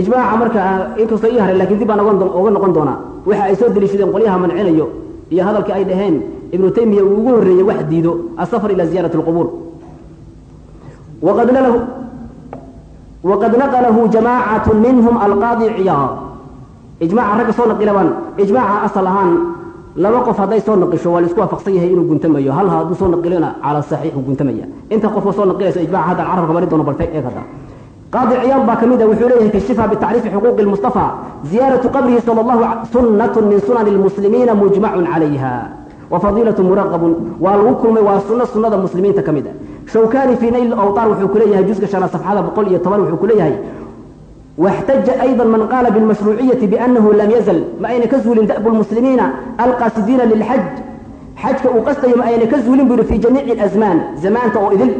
[SPEAKER 3] ijmaaca marka inkastoo ii haray laakiin dib baan oga noqon doonaa. Waxa ay soo deliishadeen qolyaha mancinayo iyo hadalkii ay dhaheen ibnu taymiya uu ugu horreeyey wax diido asafar ila ziyarati اlqubuur waqad naqlahu jamacat minhum alqaadi ciyaad ijmaca ragga soo naqilaban ijmaaca asal ahaan laba qof hadday soo naqisho waa la isku waafaqsan yahay inuu guntamayo hal hadduu soo naqilona cala saxiix guntamaya inta qofoo soo naqilayso ijmaca haddan carabka mari doono balfe eeg hadda qaadi ciyaad baa ka mid a wuxuu leeyahay kashifa bitacriifi xuquuqi lmustafa ziyaaratu qabrihi sala allahu sunnatu min sunani lmuslimiina mujmacun calayha wafadiilatu muraqabun waa lagu kulmay waa sunno sunnada muslimiinta ka mid a shawkani fii nayl awtaar wuxuu ku leeyahay juska shanaad safxada boqol iyo toban wuxuu ku leeyahay واحتج أيضا من قال بالمشروعية بأنه لم يزل ما أين كزول دأب المسلمين القاصدين للحج حج أقصد ما أين كزول في جميع الأزمان زمان تأذل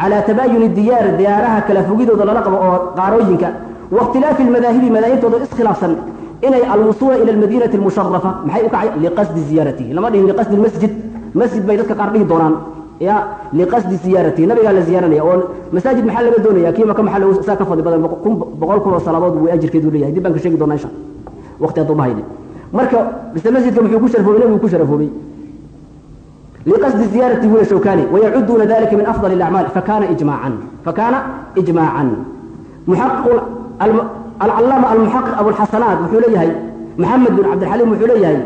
[SPEAKER 3] على تباين الديار ديارها كلافوجيد ودلالق قاروينك واختلاف المذاهب مذاهب تضع اسخلافا إلى الوصول إلى المدينة المشرفة محي لقصد زيارته لما لقصد المسجد مسجد بيتك قاربه دوران ya liqasdi siyaarati nabigaa la ziyaaranaya oo masaajid maxaa laga doonaya kii maka maxaa lagu ka fadli badan? Boqol kun oo salaadood buu ajirkeedu leeyahay. Dib baan ka sheegi doonaa insha waqti hadduu ma marka isla masjidka muxuu ku sharafoobay nabigu ku sharafoobay liqasdi ziyaarati wila shawkani wayacuduuna dalika min afdal اlacmaal fakana ijmaacan fakana ijmaacan muxaqiq alcalaama almuxaqiq abulxasanaat wuxuu leeyahay. Maxamed bin cabdilxaliim wuxuu leeyahay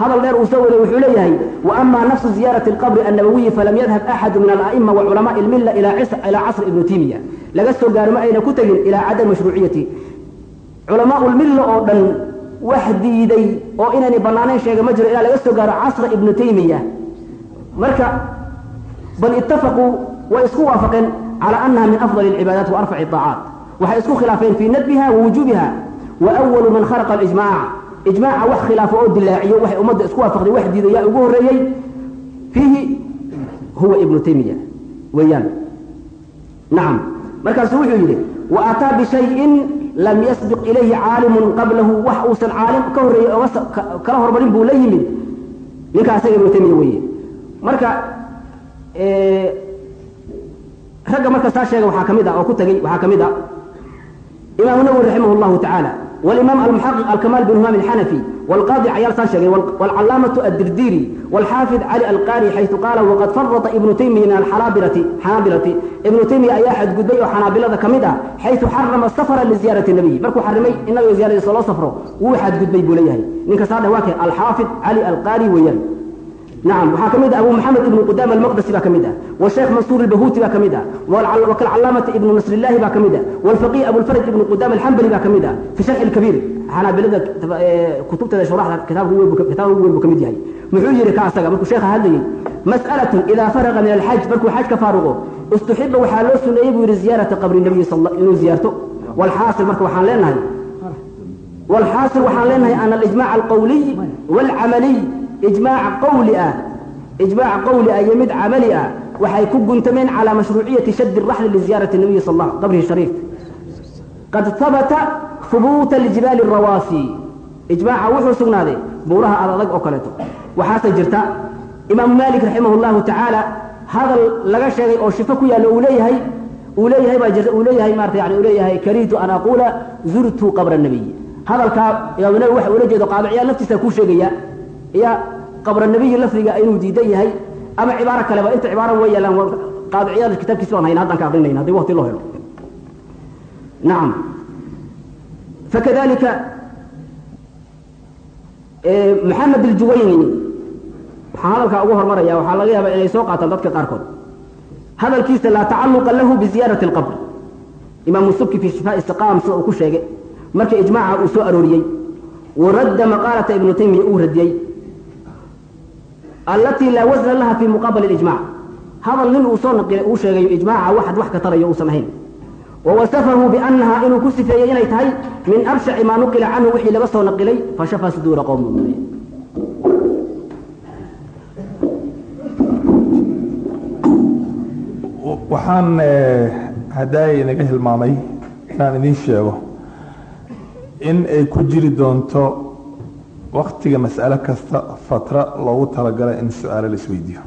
[SPEAKER 3] عبد الحليم وحوليه هذا الغير أسوي وحوليه وأما نفس زيارة القبر النبوي فلم يذهب أحد من الأئمة وعلماء الملة إلى عصر, إلى عصر ابن تيمية لقصوا قال ما أين كتب إلى عدم مشروعيته علماء الملة أولا وحدي دي أو إنني بنانين شيء مجرى إلى لقصوا قال عصر ابن تيمية مركا بل اتفقوا وإسكوا وافقا على أنها ijmaaca wax khilaafo oo dilaaciyo waxay ummadda isku waafaqday wax diiday yaa ugu horreeyey. Fiihi huwa ibnu taymiya weeyaan. Nacam markaasuu wuxuu yidhi wa ataa bishayin lam yasbiq ilayhi caalimun qablahu. Wax uusan caalim ka horreeyey ooma kala hormarin buu la yimid. Ninkaa ibnu taymiya weeye. Marka ragga marka saa sheega waxaa ka mid a oo ku tagay waxaa ka mid ah, a imaamu nawowi raximah llahu tacaala والإمام المحقق الكمال بن همام الحنفي والقاضي عيال ساشغي والعلامة الدرديري والحافظ علي القاري حيث قال وقد فرط ابن تيمية من الحنابلة حنابلة ابن تيمية أي أحد قد بيع حنابلة كمدة حيث حرم السفر لزيارة النبي مركو حرمي النبي زيارة صلى الله سفره وواحد قد بي بوليه نك صار واكي الحافظ علي القاري ويان نعم وحاكمده أبو محمد ابن قدام المقدسي باكمده والشيخ منصور البهوتي باكمده وكالعلامة ابن نصر الله باكمده والفقيه أبو الفرج ابن قدام الحنبلي باكمده في شرح الكبير أنا بلد كتبت شرح كتاب هو كتاب هو بكمده هي محوجر كاسقة مركو شيخ هذه مسألة إذا فرغ من الحج مركو حج كفارغه استحب وحالو سنيب زيارة قبر النبي صلى ijmaac qawli ah ijmaac qawli ah iyo mid camali ah waxay ku guntameen calaa mashruuciyati shaddi raxli liziyaarati nabiyi sal l qabrihi shariif. Qad habata hubuuta ljibaali rawaasi ijmaaca wuxuu sugnaaday buuraha ad oo kaleeto. Waxaase jirta imaamu maalik raximah llahu tacaala hadal laga sheegay oo shifo ku yaallo uu leeyahay uu leeyahay baa jirta uu leeyahay maarata yani uu leeyahay kariitu an aquula zurtu qabra nabiy hadalkaa imaamu nawi waxa uula jeedo qaadiciyaa laftiisa kuu sheegaya iyo qabra nebiyi lafdiga inuu diidan yahay. Ama cibaaro kaleba inta cibaaro way yaalaan qaadiciyaal kitaabkiisi baan hayna haddaan ka aqrinayna haddii waqti loo helo. Nacam fakadalika maxamed aljuwayni waxaan hadalkaa ugu hormaraya waxaa laga yaabaa inay soo qaataan dadka qaarkood. Hadalkiisa laa tacaluqa lahu biziyaadati اlqabr imaamu subki fi shifaa istiqaam sida uu ku sheegay. Marka ijmaaca uu soo arooriyey waradda maqaalata ibnu taymiya uu radiyey allatii laa wasna laha fii muqaabali اlijmac hadal nin uu soo naqilay uu sheegayo ijmaaca waxad wax ka tarayo uusan ahayn wawasafahu biannahaa inuu ku sifeeyey inay tahay min abshaci maa nuqila canhu wixii laga soo naqilay fashafa suduura qowm
[SPEAKER 2] waxaan eh, hadaaya inaga hilmaamay inaan idiin sheego. In ay ku jiri doonto waktiga mas'alo kasta fatra loogu talagalay in su'aalo la isweydiiyo.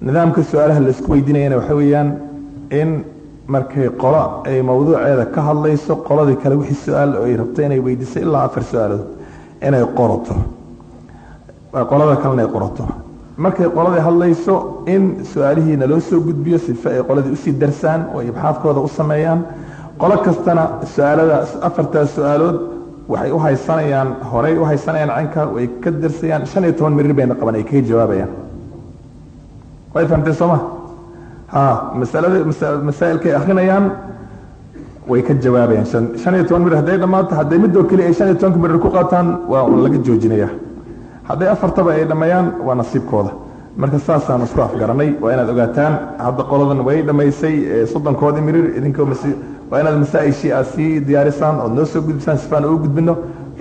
[SPEAKER 2] Nidaamka su'aalaha la isku weydiinayana waxa weeyaan in markay qolo ay mawduuceeda ka hadlayso qoladii kale wixii su'aal ay rabto inay weydiiso ilaa afar su'aalood inay qorato. Qolada kalena ay qorato. Markay qoladii hadlayso in su'aalihiina loo soo gudbiyo sife ay qoladii u sii darsaan oo ibxaadkooda u sameeyaan. Qolo kastana su'aalada afartaas su'aalood waxay u haysanayaan horey u haysanayaan canka way ka darsayaan shan iyo toban mirir bayna qaban ay kaga jawaabayaan. Way fahamteen sooma ha masalada masaa'ilkay akrinayaan way ka jawaabayaan. Shan shan iyo toban mirir hadday dhammaato hadday midoo keliya ay shan iyo tobanka mirir ku qaataan waa un laga joojinaya hadday afartaba ay dhammeeyaan waa nasiibkooda. Marka saasaan isku afgaranay waa inaad ogaataan hadda qoladan way dhammaysay soddonkoodii mirir idinkoo waa inaad masaa-ishii aad sii diyaarisaan ood noo soo gudbisaan sifaan ugu gudbino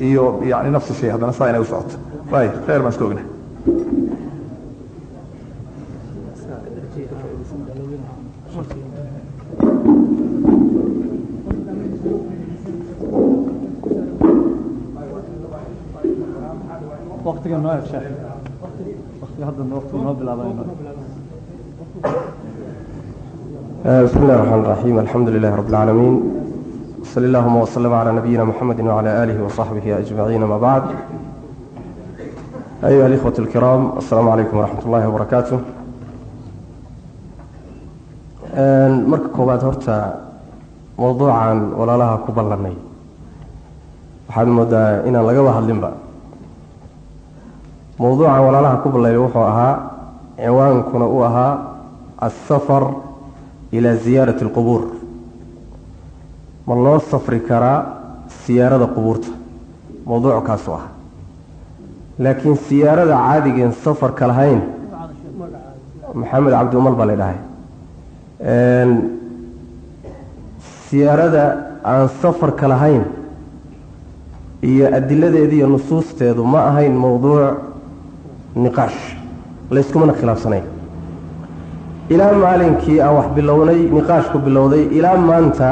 [SPEAKER 2] iyo yani nafsi shay haddana saa inay u socoto waay khayr baan iska ogna
[SPEAKER 4] waqtiga noo eg sheekh waqtiga hadda waqtiga noo bilaabay
[SPEAKER 5] بسم الله الرحمن الرحيم الحمد لله رب العالمين صلى اللهم وسلم على نبينا محمد وعلى آله وصحبه أجمعين ما بعد أيها الإخوة الكرام السلام عليكم ورحمة الله وبركاته marka koowaad horta mowduucan walaalaha ku ballanay waxaad moodaa inaan lagaba hadlinba mowduucan walaalaha ku ballanay wuxuu ahaa ciwaankuna uu ahaa asafar ilaa ziyaarati alqubuur. Ma loo safri karaa siyaarada qubuurta? Mowduucu kaasuu ah. Laakiin siyaarada caadigeen safarka lahayn maxamed cabdi umal baa la dhahay siyaarada aan safarka lahayn iyo adiladeeda iyo nusuusteedu ma ahayn mowduuc niqaash. Layskumana khilaafsanayn ilaa maalinkii aan wax bilownay niqaashku bilowday ilaa maanta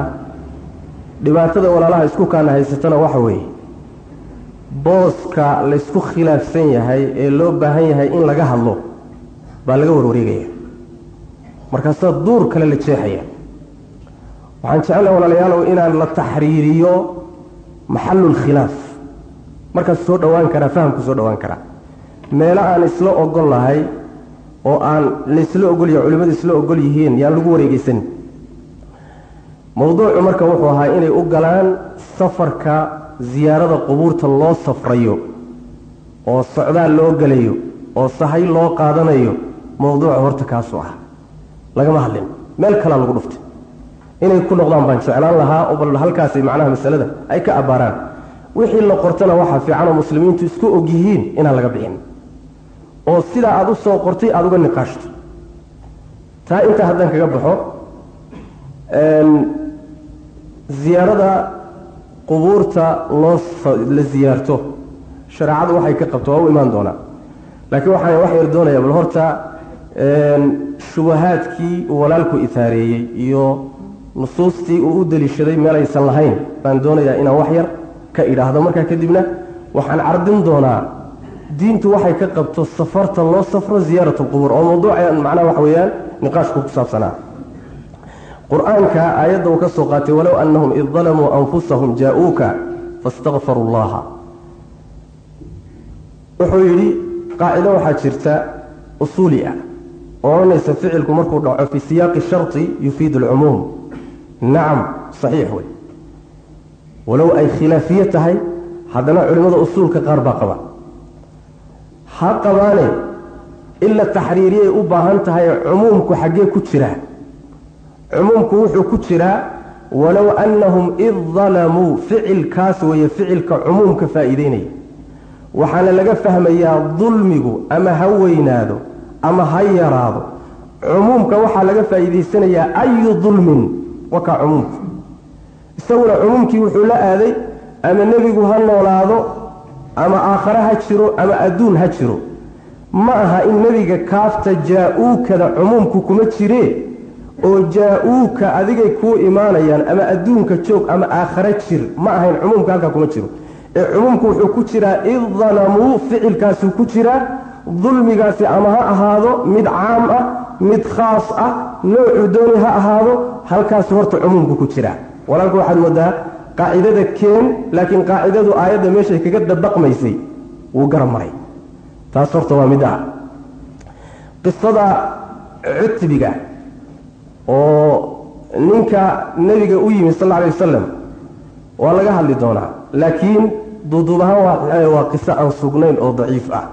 [SPEAKER 5] dhibaatada walaalaha isku kaana haysatana waxa weeye. Booska laysku khilaafsan yahay ee loo baahan yahay in laga hadlo baa laga warwareegaya. Markaasaa duur kale la jeexaya. Waxaan jeclahay walaalayaalow inaan la taxriiriyo maxalulkhilaaf markaas soo dhowaan karaa fahamku soo dhowaan karaa. Meelo aan isla ogol lahay oo aan laysla ogolya culimmadu isla ogol yihiin yaan lagu wareegeysanin mowduucu marka wuxuu ahaa inay u galaan safarka siyaarada qubuurta loo safrayo oo socdaal loo gelayo oo sahay loo qaadanayo. Mowduuca horta kaasuu ah. Lagama hadlin. Meel kalea lagu dhuftay. Inay ku noqdaan baan jeclaan lahaa oo bal halkaasay macnaha masalada ay ka abbaaraan. Wixii la qortana waxaa fiican oo muslimiintu isku og yihiin inaan laga bixin oo sidaa aada u soo qortay aada uga niqaashto. Taa intaa haddaan kaga baxo ziyaarada qubuurta loo la siyaarto shareecadu waxay ka qabto waa u imaan doonaa. Laakiin waxaan wax yar doonayaa bal horta shubahaadkii walaalku itaareeyey iyo nusuustii uu u deliishaday meel aysan lahayn baan doonayaa inaan wax yar ka idhaahdo. Markaa kadibna waxaan cardin doonaa diintu waxay ka qabto safarta loo safro ziyaarat lqubuur oo mawduuca macnaha waxa weeyaan niqaashku ku saabsanaa. Qur'aanka aayadda uu ka soo qaatay walow annahum id dalamuu anfusahum jaa-uuka fastakfaruu llaha wuxuu yidhi qaacido waxaa jirta usuuli ah oo odhanaysa ficilku markuu dhaco fii siyaaqi sharti yufiidu alcumuum. Nacam saxiix wey walow ay khilaafiye tahay haddana culimmada usuulka qaar baa qaba ha qabaane in la taxriiriyay u baahan tahay cumuumku xaggee ku jiraa cumuumku wuxuu ku jiraa walow annahum id dalamuu ficilkaas weeye ficilka cumuumka faa'iideynaya. Waxaana laga fahmayaa dulmigu ama ha weynaado ama ha yaraado. Cumuumka waxaa laga faa'iidaysanayaa ayu dulmin wakaa cumuumku isaguna cumuumkii wuxuu la aaday ama nebigu ha noolaado ama aakhare ha jiro ama adduun ha jiro. Ma aha in nebiga kaafta jaa-uukada cumuumku kuma jiree oo jaa-uuka adigay kuu imaanayaan ama adduunka joog ama aakhare jir. Ma ahayn cumuumka halkaa kuma jiro. Ee cumuumku wuxuu ku jiraa id dalamuu ficilkaasuu ku jiraa. Dulmigaasi ama ha ahaado mid caam ah mid khaas ah noocuu dooni ha ahaado halkaasu horta cumuumku ku jiraa. Walaalka waxaad moodaa qaacidada keen laakiin qaacidadu aayadda meeshay kaga dabaqmaysay wuu garab maray taas horta waa mid ah. Qisada cutbiga oo ninka nebiga u yimid sal alay wasalam waa laga hadli doonaa. Laakiin duuduub ahaan waa qiso aan sugnayn oo daciif ah.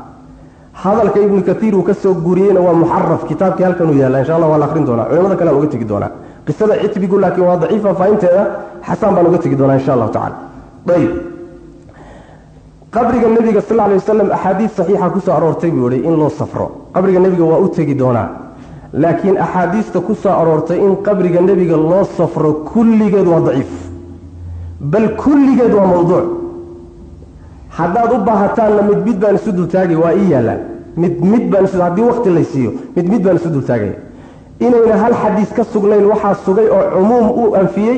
[SPEAKER 5] Hadalka ibnu kaiir uu ka soo guriyeyna waa muxaraf kitaabkii halkanuu yaalla insha allah waa la akrin doonaa. Culimada kale aan uga tegi doonaa qisada citbigu laakiin waa daciifa faahinteeda xasaan baan uga tegi doonaa insha allahu tacala ayb qabriga nebiga sal alay wasalam axaadiid saxiixa ku soo aroortay buu yihi in loo safro. Qabriga nebiga waa u tegi doonaa. Laakiin axaadiista ku aroortay in qabriga nebiga loo safro kulligeed waa daciif. Bal kulligeed waa mawduuc. Haddaad u baahataanna mid baan isu dultaagay waa ii yaallaan. Mid baan haddii wakti laysiiyo mid mid baan isu dultaagaya inayna hal xadiis ka sugnayn waxaa sugay oo cumuum u anfiyey?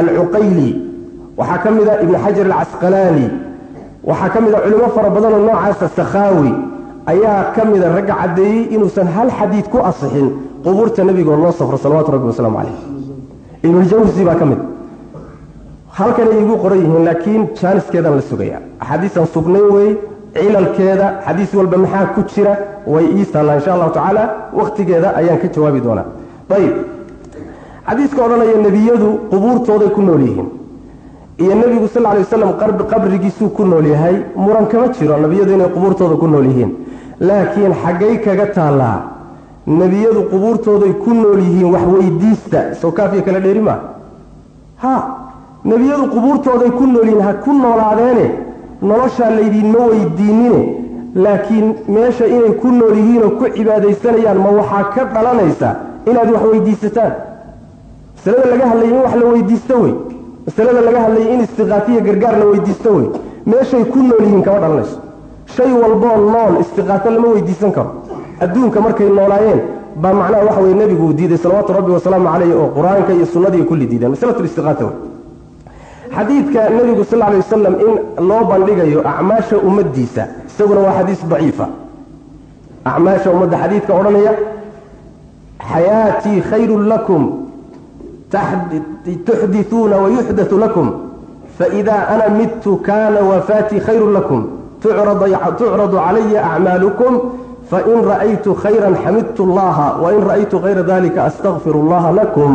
[SPEAKER 5] Alcuqayli. Waxaa ka mid a ibnu xajar alcasqalaani waxaa ka mid a culimo fara badanoo noocaasa sakhaawi ayaa ka mida ragga caddeeyey inuusan hal xadiid ku asixin qubuurta nebigoo loo safro salawatu rabbi wasalaamu calayh ibnuljawsi baa ka mid. Halkanay igu qoran yihiin laakiin jaaniskeedaan la sugaya axaadiisaan sugnayn wey cilalkeeda xadiis walba maxaa ku jira? Way ii taallaa insha allahu tacaala wakhtigeeda ayaan ka jawaabi doonaa ayib xadiiska odhanaya nebiyadu qubuurtooday ku nool yihiin. Iyo nebigu sal lay wasalam qabrigiisuu ku nool yahay. Muran kama jiro nebiyadu inay qubuurtooda ku nool yihiin. Laakiin xaggay kaga taallaa. Nebiyadu qubuurtooday ku nool yihiin wax weydiista. Soo kaafiya kala dheeri maa ha! Nebiyadu qubuurtooday ku nool yihiin ha ku noolaadeene noloshaa laydinma weydiinine laakiin meesha inay ku nool yihiinoo ku cibaadaysanayaan ma waxaa ka dhalanaysa inaad wax weydiisataan. Masalada laga hadlayay in wax la weydiisto wey. Masalada laga hadlayay in istiqaatiya gargaar la weydiisto wey. Meeshay ku nool yihiin kama dhalanayso. Shay walboo nool istiqaato lama weydiisan karo. Adduunka markay noolaayeen baa macnaha waxa weye nebigu uu diiday salawaatu rabbi wasalaamu caleyh oo qur'aanka iyo sunnadii kulli diideen. Masalatulistiqaata wey xadiidka nebigu sal alay wasalam in loo bandhigayo acmaasha ummaddiisa isaguna waa xadiis daciifa. Acmaasha ummadda xadiidka odhanaya xayaatii khayrun lakum tuxdituuna wayuxdau lakum faidaa ana midtu kaana wafaatii khayrun lakum tucradu calaya acmaalukum fain ra'aytu khayran xamidtu llaha wain ra'aytu kayra dalika astaqfir allaha lakum.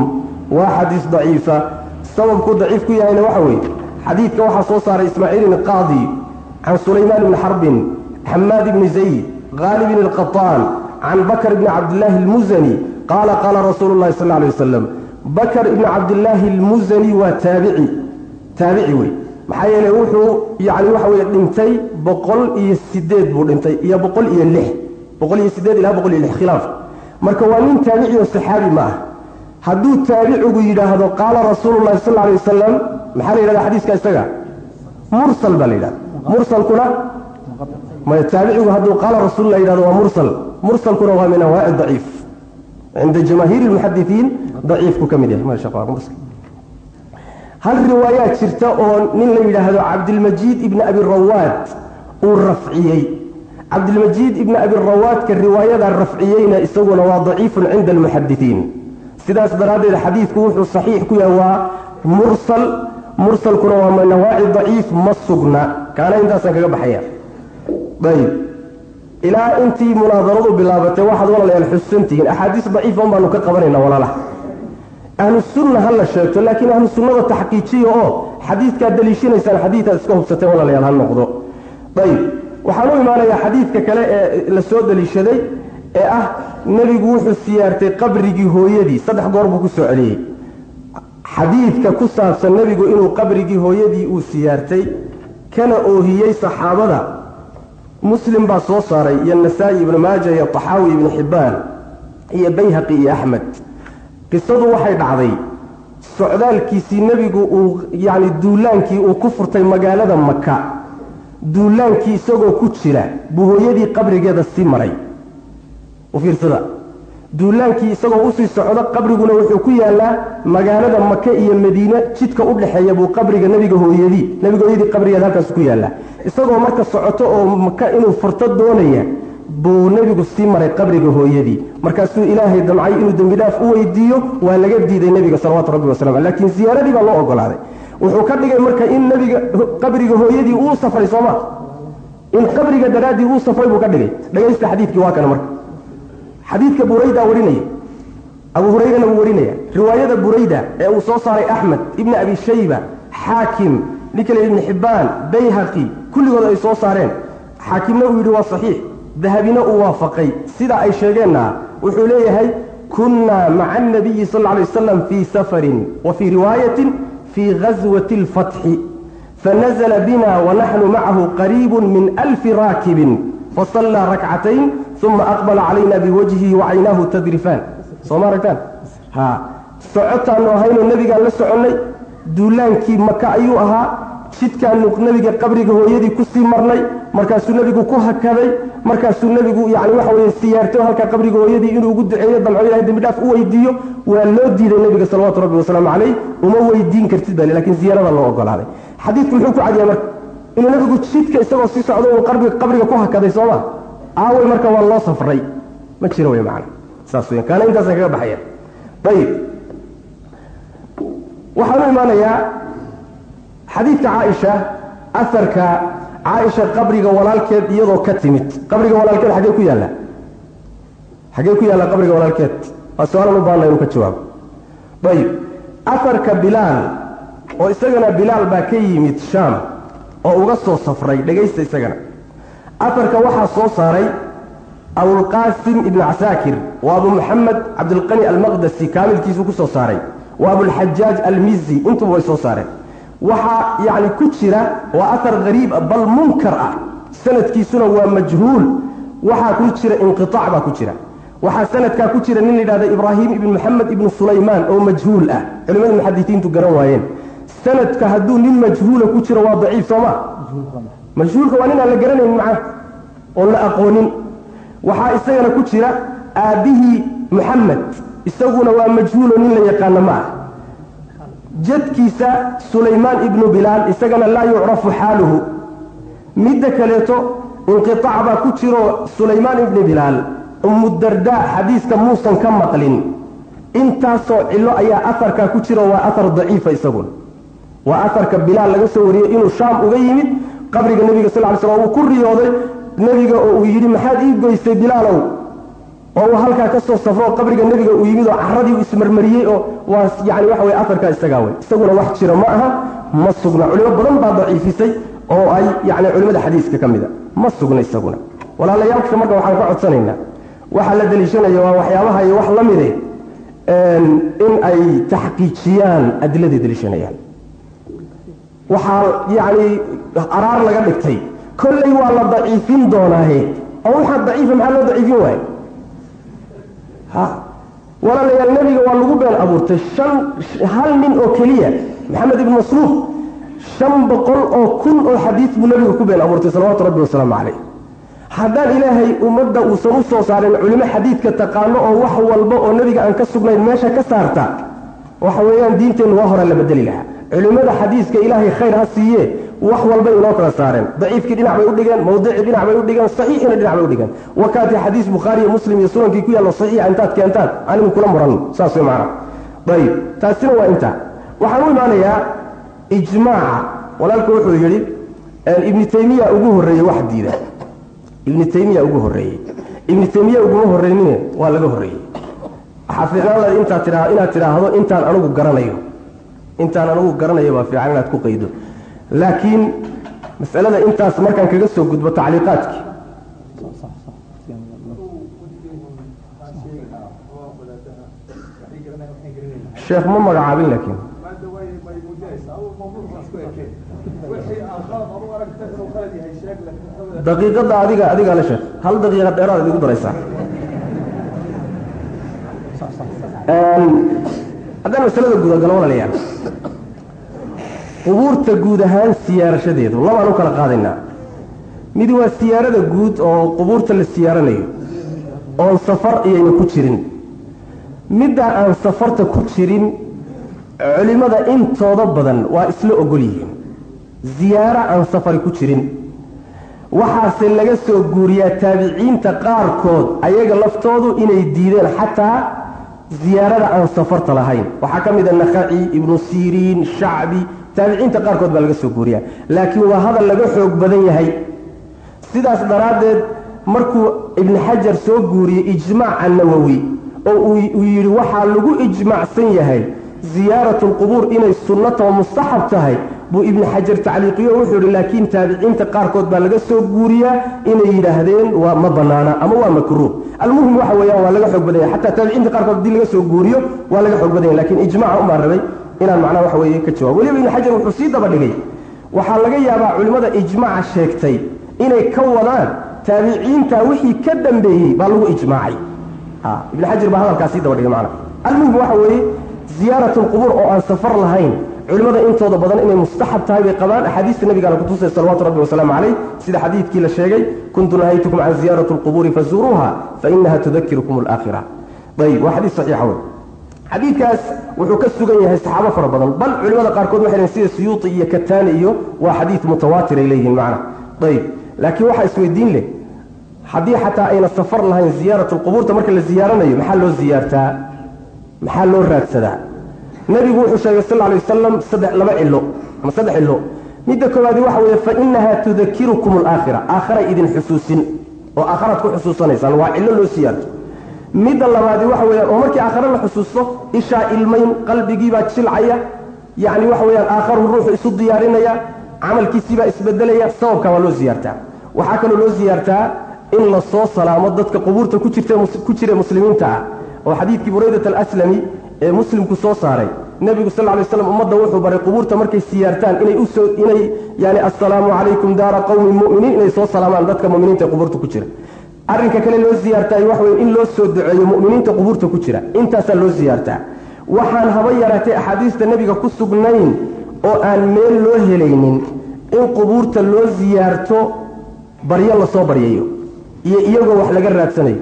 [SPEAKER 5] Waa xadiis daciifa sababku daciif ku yahayna waxa weeye. Xadiidka waxaa soo saaray ismaaciil ibn qaadi can sulaymaan ibni xarbin xamaad ibni zayd khaalib ibn alqataan can bakr ibni cabdillaahi almusani qaala qaala rasuulu llahi sal alay wasalam bakr ibni cabdillaahi almusani waa taabici taabici wey maxaa yeele wuxuu yani waxa weye dhintay boqol iyo sideed buu dhintay iyo boqol iyo lix boqol iyo sideed ilaa boqol iyo lix khilaaf. Marka waa nin taabici oo saxaabi ma ah hadduu taabicigu yidhaahdo qaala rasuulu llahi sal alay wasalam maxaa la yidhahda xadiiska isaga? Mursal baa la yidhahda mursalkuna maya taabicigu hadduu qaala rasuul la yidhahdo waa mursal. Mursalkuna waa min anwaaci daciif. Cinda jamaahiiri lmuxadisiin daciifku ka mid yahay. Hal riwaayaa jirta oo nin la yidhaahdo cabdilmajiid ibni abi rawaad uu rafciyey. Cabdilmajiid ibni abi rawaadka riwaayadaa rafciyeyna isaguna waa daciifun cinda almuxadisiin sidaas daraaddeed xadiidku wuxuu saxiix ku yahay waa mursal mursalkuna waa manawaaci daciif ma sugna. Kaana intaasaan kaga baxaya. Ayb ilaa intii munaadaradu bilaabatay waxaad walaalayaal xusantihiin axaadiis daciifa un baanu ka qabanayna walaalaha ahlu sunna ha la sheegto laakiin ahlu sunnada taxqiijiya oo xadiidkaad daliishanaysaan xadiidaad iska hubsateen walaalayaal ha noqdo. Ayb waxaan u imaanayaa xadiidka kale ee la soo daliishaday ee ah nebigu wuxuu siyaartay qabrigii hooyadii. Saddex goor buu ku soo celiyey. Xadiidka ku saabsan nebigu inuu qabrigii hooyadii uu siyaartay kana oohiyey saxaabada. Muslim baa soo saaray iyo nasaa-i ibnu maaja iyo taxaawi ibnu xibbaan iyo bayhaqi iyo axmed. Qisadu waxay dhacday socdaalkiisii nebigu uu yacni duulaankii uu ku furtay magaalada maka duulaankii isagoo ku jira buu hooyadii qabrigeeda sii maray u fiirsada duulaankii isagoo u sii socdo qabriguna wuxuu ku yaalaa magaalada maka iyo madiine jidka u dhexeeya buu qabriga nebiga hooyadii nebiga hooyadii qabrigeeda halkaas ku yaallaa isagoo marka socoto oo maka inuu furto doonaya buu nebigu sii maray qabriga hooyadii. Markaasuu ilaahay damcay inuu dembi dhaaf u weydiiyo waa laga diiday nebiga salawaatu rabbi wasalam laakiin ziyaaradii baa loo ogolaaday. Wuxuu ka dhigay marka in nebiga qabriga hooyadii uu safray sooma in qabriga daraaddii uu safray buu ka dhigay. Dhagaysta xadiidkii waa kana marka xadiidka burayda warinaya abu hurayrana wuu warinaya. Riwaayada burayda ee uu soo saaray axmed ibni abi shayba xaakim ninkale ibni xibbaan bayhaqi kulligood ay soo saareen. Xaakimna uu yidhi waa saxiix. Dahabina uu waafaqay. Sida ay sheegeenna wuxuu leeyahay kunnaa maca anabiyi sal lla alay wasalam fii safarin wa fii riwaayatin fii ghaswati alfatxi fanazla bina wanaxnu macahu qariibu min alfi raakibin fasallaa rakcatayn uma aqbala calayna biwajhihi wacaynaahu tadrifaan soo ma aragtaan ha socotaanu ahaynoo nebigaan la soconnay duulaankii maka ayuu ahaa jidkaanu nebiga qabriga hooyadii ku sii marnay markaasuu nebigu ku hakaday markaasuu nebigu yani waxa weye siyaarto halkaa qabriga hooyadii inuu ugu duceeyo damco ilahay dembi dhaaf u weydiiyo waa loo diiday nebiga salawaatu rabbi wasalaamu calayh uma weydiin kartid baa laakiin ziyaarada loo ogolaaday xadiidku muxuu ku cadiyay marka inuu nebigu jidka isagoo sii socdo uu qabriga ku hakaday sooma aaway marka waa loo safray. Ma jiro wey macana saas weyan kaana intaasaan kaga baxaya. Ayib waxaan u imaanayaa xadiidka caaisha aharka caaisha qabriga walaalkeed iyadoo ka timid. Qabriga walaalkeed xaggee ku yaalla? Xaggee ku yaalla qabriga walaalkeed? Waa su'aalan u baahna inuu ka jawaabo. Ayib aharka bilaal oo isagana bilaal baa ka yimid shaam oo uga soo safray dhegaysta isagana afarka waxaa soo saaray abulqaasim ibnu casaakir waa abu muxamed cabdilqani almaqdasi kaamilkiisuu ku soo saaray waa abulxajaaj almizi intuba way soo saareen. Waxaa yacni ku jira waa ahar hariib bal munkar ah. Sanadkiisuna waa majhuul. Waxaa ku jira inqiaac baa ku jira. Waxaa sanadkaa ku jira nin la yidhahda ibraahim ibn maxamed ibnu sulaymaan oo majhuul ah. Culimada muxadisiintu garan waayeen. Sanadka hadduu nin majhuula ku jiro waa daciif sooma majhuulka waa nin aan la garanayn macna oon la aqoonin. Waxaa isagana ku jira aabbihii muxamed isaguna waa majhuulo nin la yaqaano ma ah jadkiisa sulaymaan ibnu bilaal isagana laa yucrafu xaaluhu. Midda kaleeto inqiaac baa ku jiro sulaymaan ibni bilaal. Umudardaa xadiiska muusan ka maqlin. Intaasoo cilo ayaa aharkaa ku jiro waa ahar daciifa isaguna waa aharka bilaal laga soo wariyey inuu shaam uga yimid qabriga nebiga sal ly slam uu ku riyooday nebiga oo uu yidhi maxaad ii goysay bilaalow? oo uu halkaa ka soo safro qabriga nebiga uu yimid oo caradii u ismarmariyey oo waa yani waxa weye aharkaa isagaa wey isaguna wax jira ma aha ma sugna. Culimo badan baa daciifisay oo ay yani culimada xadiiska ka mida ma sugna isaguna. Walaalayaalka marka waxaan ka codsanaynaa. Waxaa la deliishanaya waa waxyaabaha iyo wax la mide in ay taxqiijiyaan adiladay deliishanayaan waxaa yacni araar laga dhigtay. Kolley waa la daciifin doonaahe oo waxaa daciifa maxaa loo daciifin waaye ha? Walaalayaal nebiga waa lagu been abuurtay shan hal nin oo keliya. Maxamed ibn masruuf shan boqol oo kun oo xadiis buu nebiga ku been abuurtay salawaatu rabbi wasalaamu calayh. Haddaan ilaahay ummadda uusan u soo saarin culimo xadiidka taqaano oo wax walba oo nebiga aan ka sugnayn meesha ka saarta waxa weeyaan diinteennu waa hore la bedeli lahaa culimmada xadiiska ilaahay khayr ha siiye wax walbay inoo kala saareen. Daciifkii dhinac bay u dhigeen mawdicii dhinac bay u dhigeen saxiixina dhinac bay u dhigeen. Wakaati xadiis bukhaari iyo muslim iyo sunankii ku yaallo saxiixa intaad keentaan anigu kula muran saas way macana ayib taasina waa intaa. Waxaan u imaanayaa ijmaaca walaalku wuxuu yidhi ibnu taymiya ugu horreeyey wax diida. Ibnu taymiya ugu horreeyey. Ibnu taymiya uguma horreynine waa laga horreeyey. Waxaa fiicnaan lahayd intaad tiaa inaad tidhaahdo intaan anigu garanayo intaan anigu garanayo baa fiican inaad ku qaydo. Laakiin masalada intaas markaan kaga soo gudbo tacliiqaadkii sheekh ma magacaabin laakiin. Daqiiqada adiga adigaa la sheekh. Hal daqiiqa dheeraad idigu daraysaa haddaan masalada gudagalo walaalayaal qubuurta guud ahaan siyaarashadeedu labaan u kala qaadaynaa mid waa siyaarada guud oo qubuurta la siyaaranayo oon safar iyayna ku jirin. Middaa aan safarta ku jirin culimmada intooda badan waa isla ogol yihiin. Ziyaaro aan safari ku jirin. Waxaase laga soo guuriyaa taabiciinta qaarkood ayaga laftoodu inay diideen xataa ziyaarada aan safarta lahayn. Waxaa ka mid a nakaci ibnu siriin shacbi. Taabiciinta qaarkood baa laga soo guuriyaa. Laakiin waa hadal laga xoog badan yahay. Sidaas daraaddeed markuu ibni xajar soo guuriyey ijmaaca nawowi oo uu yidhi waxaa lagu ijmaacsan yahay ziyaaratu lqubuur inay sunnata oo mustaxab tahay buu ibni xajar tacliiqiyo wuxuu yidhi laakiin taabiciinta qaarkood baa laga soo guuriyaa inay yidhaahdeen waa ma banaana ama waa makruuh almuhim waxa weeyaan waa laga xoog badan yahay xataa taabiciinta qaarkood haddii laga soo guuriyo waa laga xoog badan yahay lakiin ijmaaca umaan rabay inaan macnaha waxa weeye ka jawaab weliba ibni xajar wuxuu sii daba dhigay waxaa laga yaabaa culimmada ijmaaca sheegtay inay ka wadaan taabiciinta wixii ka dambeeyey baa lagu ijmaacay. Ibni xajar baa hadalkaas sii daba dhigay macnaha almuhim waxa weeye ziyaarat lqubuur oo aan safar lahayn culimmada intooda badan inay mustaxab tahay bay qabaan. Axaadiista nabigaana kutusay salawatu rabbi wasalaamu calayh. Sida xadiidkii la sheegay kuntu nahaytukum can ziyaarati lqubuuri fazuuruuha fainaha tudakirukum alaakhira ayb waa xadiis saxiixa wey xadiidkaas wuxuu ka sugan yahay saxaabo fara badan bal culimmada qaarkood waxay sida suyuuti iyo kataani iyo waa xadiid mutawaatir ay leeyihiin macna. Ayb laakiin waxaa isweydiin leh haddii xataa ayna safar lahayn ziyaarat lqubuurta marka la ziyaaranayo maxaa loo ziyaartaa? Maxaa loo raadsadaa nebigu wuxuu sheegay sal alay wasalam laba cilo ama saddex cilo midda koowaadi waxa weeye fa inaha tudakirukum alaakhira aakharay idin xusuusin oo aakharaad ku xusuusanaysaan waa cillo loo siyaarto midda labaadi waxa weyaan oo markii aakhare la xusuusto ishaa ilmayn qalbigiibaa jilcaya yacni waxa weyaan aakharu ruuxu isu diyaarinaya camalkiisiibaa isbedelaya sababka waa loo siyaartaa waxaa kaloo loo siyaartaa in la soo salaamo dadka qubuurta ku jirta ku jira muslimiinta ah. Oo xadiidkii buraydat alaslami ee muslimku soo saaray. Nebigu sal lay slam ummadda wuxuu baray qubuurta markay siyaartaan inay u soo inay yani assalaamu calaykum daara qowmin mu'miniin inay soo salaamaan dadka muminiinta ee qubuurta ku jira. Arrinka kale loo siyaartaay waxa weye in loo soo duceeyo mu'miniinta qubuurta ku jira. Intaasaa loo siyaartaa. Waxaan haba yaraatay axaadiista nebiga ku sugnayn oo aan meel loo helaynin in qubuurta loo siyaarto baryo la soo baryayo iyo iyagoo wax laga raadsanayo.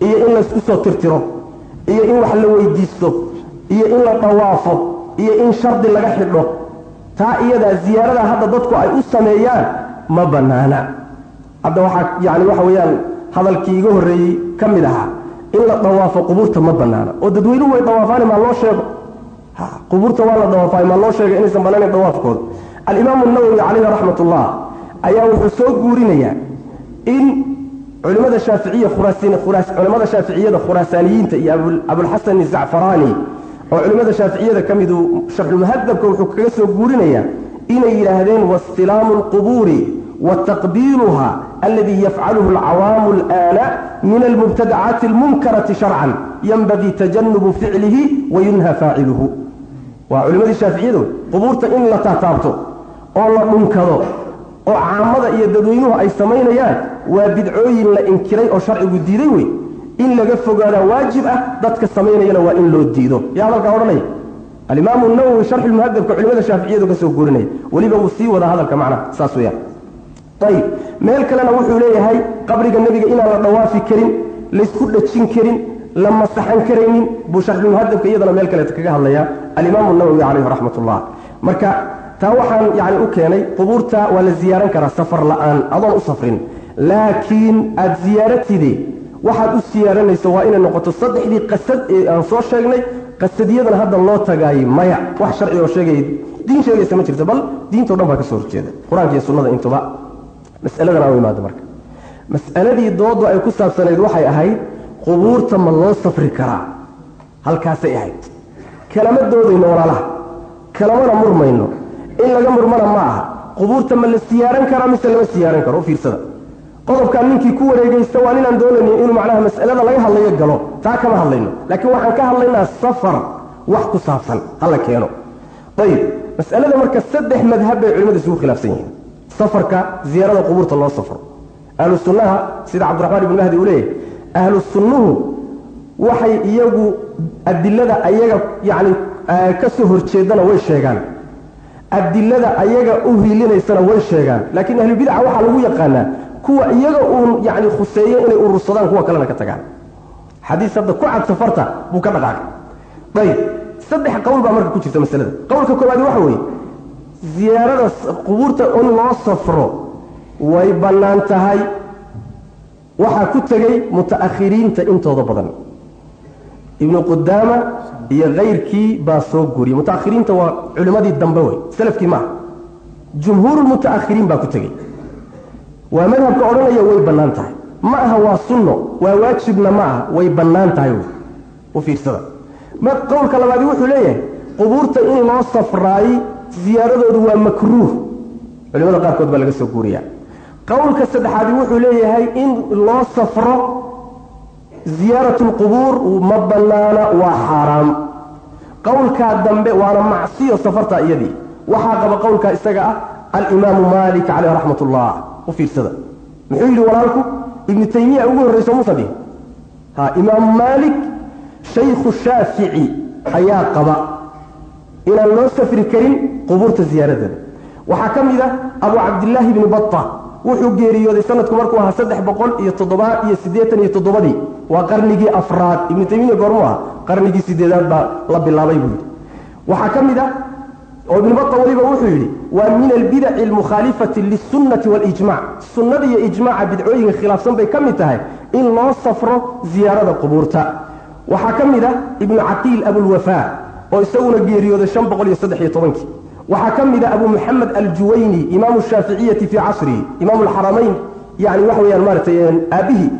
[SPEAKER 5] Iyo in laysku soo tirtiro. Iyo in wax la weydiisto iyo in la dhawaafo iyo in shardi laga xidho. Taa iyadaa ziyaarada hadda dadku ay u sameeyaan ma bannaana. Hadda waxaa yani waxa weeyaan hadalkii iga horreeyey ka mid ahaa in la dhawaafo qubuurta ma bannaana. Oo dadweynuhu way dhawaafaani maa loo sheego. Qubuurta waa la dhawaafaay maa loo sheega inaysan bannaanayn dhawaafkooda alimaamu nawowi calayhi raxmat ullah ayaa wuxuu soo guurinayaa in culimada shaaficiya culimada shaaficiyada khuraasaaniyiinta iyo abulxasan zacfaraani oo culimada shaaficiyada ka midu sharxulmuhadabka wuxuu kaga soo guurinayaa inay yidhaahdeen wastilaamu lqubuuri wataqbiiluha aladii yafcaluhu alcawaamu alaana min almubtadacaati almunkarati sharcan yanbagii tajanubu ficlihi wayunha faaciluhu. Waa culimadii shaaficiyada qubuurta in la taataabto oo la dhunkado oo caamada iyo dadweynuhu ay samaynayaan waa bidcooyin la inkiray oo sharcigu diiday wey in laga fogaadaa waajib ah dadka samaynayana waa in loo diido. Yaa hadalkaa odhanaya alimaamu nawowi sharxulmuhadabka culimada shaaficiyadu ka soo guurinaya weliba wuu sii wadaa hadalka macnaha saas weyaan ayib meel kalena wuxuu leeyahay qabriga nebiga inaan la dhawaafi karin laysku dhajin karin la masaxan karaynin buu sharxulmuhadabka iyadana meel kaleeta kaga hadlayaa alimaamu nawowi calayhi raxmat ullah marka taa waxaan yani u keenay qubuurta waa la ziyaaran karaa safar la'aan adoon u safrin. Laakiin aada ziyaaratide waxaad u siyaaranayso waa inay noqoto saddexdii qasad ee aan soo sheegnay qasadiyadana hadda loo tagaayay maya. Wax sharci oo sheegaya diin sheegaysa ma jirto bal diintao dhan baa ka soo horjeeda. Qur'aanka iyo sunnada intuba. Mas'aladan aa u imaado marka. Mas'aladii doodu ay ku saabsanayd waxay ahayd qubuurta ma loo safri karaa. Halkaasay ahayd. Kalama doodayno walaalaha. Kalamana murmayno. In laga murmana ma aha. Qubuurta ma la siyaaran karaa mise lama siyaaran karo? Fiirsada qodobkan ninkii ku wareegaysta waa ninaan doonaynin inuu macnaha mas'alada laga hadlayo galo. Taa kama hadlayno. Laakiin waxaan ka hadlaynaa safar wax ku saabsan hala keeno. Ayib. Mas'alada marka saddex madhab bay culimmadu isugu khilaafsan yihiin. Safarka ziyaarada qubuurta loo safro. Ahlu sunnaha sida cabdiraxmaan ibn mahdi uu leeyahay ahlu sunnuhu waxay iyagu adilada ayaga yacni ka horjeedana way sheegaan. Adilada ayaga u hiilinaysana way sheegaan. Laakiin ahlubidaca waxaa lagu yaqaanaa kuwa iyaga uun yani khuseeyo inay urursadaan kuwa kalena ka tagaan. Xadiis hadda ku cad safarta buu ka dhaqaaqay. Ayib saddex qowl baa marka ku jirta masalada. Qowlka koowaadi waxa weeye ziyaarada qubuurta in loo safro way bannaan tahay. Waxaa ku tegey muta'akhiriinta intooda badan. Ibnu qudaama iyo kayrkii baa soo guuriyey. Mutaakhiriinta waa culimmadii dambe wey salafkii maaha. Jumhuuru mutaakhiriin baa ku tegey waa madhabka odhanaya way bannaan tahay. Ma aha waa sunno waa waajibna ma aha way bannaan tahay u fiirsada. Qowlka labaadi wuxuu leeyahay qubuurta in loo safraayey ziyaaradoodu waa makruuh. Culimada qaarkood baa laga soo guuriya qowlka saddexaadi wuxuu leeyahay in loo safro ziyaarat lqubuur ma bannaana waa xaaraam. Qowlkaa dambe waana macsiyo safarta iyadii. Waxaa qaba qowlkaa isaga ah alimaamu maalik caleyh raxmat ullah u fiirsada. Muxuu yidhi walaalku? Ibnu taymiya ugu horreyso musa dhihi ha imaamu maalik shaykhu shaafici ayaa qaba inaan loo safri karin qubuurta ziyaaradeeda. Waxaa ka mid ah abu cabdillaahi bni bata wuxuu geeriyooday sanadku markuu ahaa saddex boqol iyo toddoba iyo siddeetan iyo toddobadii. Waa qarnigii afraad. Ibnu taymiya goormuu ah qarnigii sideedaad baa la bilaabay buu yidhi. Waxaa ka mid ah oo ibnu bata weliba wuxuu yidhi waa min albidaci almukhaalifati liلsunnati waاlijmac sunnada iyo ijmaaca bidcooyinka khilaafsan bay ka mid tahay in loo safro ziyaarada qubuurta. Waxaa ka mid ah ibnu caqiil abulwafaa oo isaguna geeriyooday tobankii waxaa ka mid ah abu moxamed aljuwayni imaamu shaaficiyati fii casrihi imaamu alxaramayn yani waxa weyaan maaratay aabihii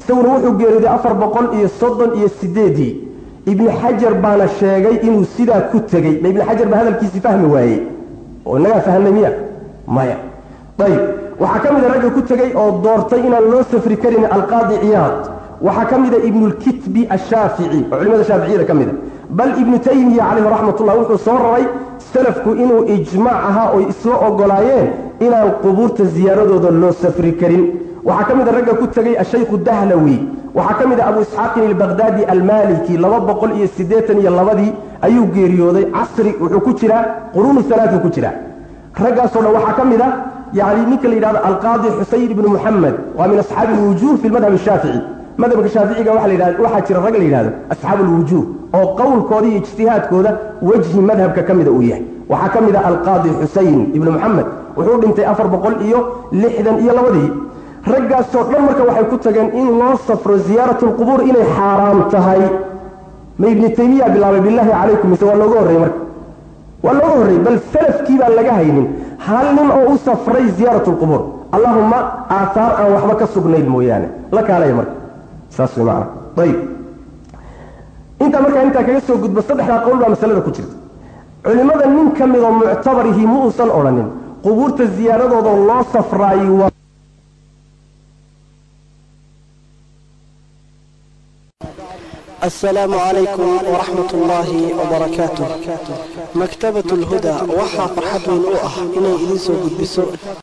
[SPEAKER 5] isaguna wuxuu geeriyooday afar boqol iyo soddon iyo sideedii ibni xajar baana sheegay inuu sidaa ku tegey ma ibni xajar baa hadalkiisii fahmi waayey? Oo innagaa fahnay miya? Maya. Ayib waxaa ka mid a ragga ku tegey oo doortay inaan loo safri karin alqaadi ciyaad. Waxaa ka mid a ibnulkitbi ashaafici oo culimada shaaficiyada ka mid a. Bal ibnu taymiya calayhi raxmatullah wuxuu soo raray salafku inuu ijmaac ahaa oy isla ogolaayeen inaan qubuurta ziyaaradooda loo safri karin waxaa ka mid a ragga ku tegey ashaykhu dahlawi waxaa ka mid a abu isxaaqin albaqdaadi almaliki laba boqol iyo siddeetan iyo labadii ayuu geeriyooday casri wuxuu ku jiraa quruunu alaatu ku jiraa. Raggaasoo dhan waxaa ka mid a yani ninka la yidhahdo alqaadi xusayn ibnu muxamed waa min asxaabi alwujuh fi lmadhab ashaafici madhabka shaaficiga waxaa jira rag la yidhahdo asxaabu alwujuh oo qowlkooda iyo ijtihaadkooda wejhi madhabka ka mida uu yahay. Waxaa ka mid a alqaadi xusayn ibnu muxamed wuxuu dhintay afar boqol iyo lixdan iyo labadii raggaasoo dhan marka waxay ku tageen in loo safro ziyaarat lqubuur inay xaaraam tahay. Ma ibni taymiya bilaabay bilaahi calaykum mise waa looga horreyey marka. Waa looga horreyey bal salafkii baan laga haynin. Hal nin oo u safray ziyaarat lqubuur allahuma aaaar aan waxba ka sugnayn mooyaane. La kaalaya marka. Saas macana ayib intaa markaa intaa kaga soo gudbo saddexdaa qowl baa masalada ku jirta. Culimmada nin ka midoo muctabarihi ma uusan odhanin qubuurta ziyaaradooda loo safraayo
[SPEAKER 1] السلام عليكم ورحمة الله وبركاته. مكتبة الهدى وحا فرحة أؤه إني إليسو قد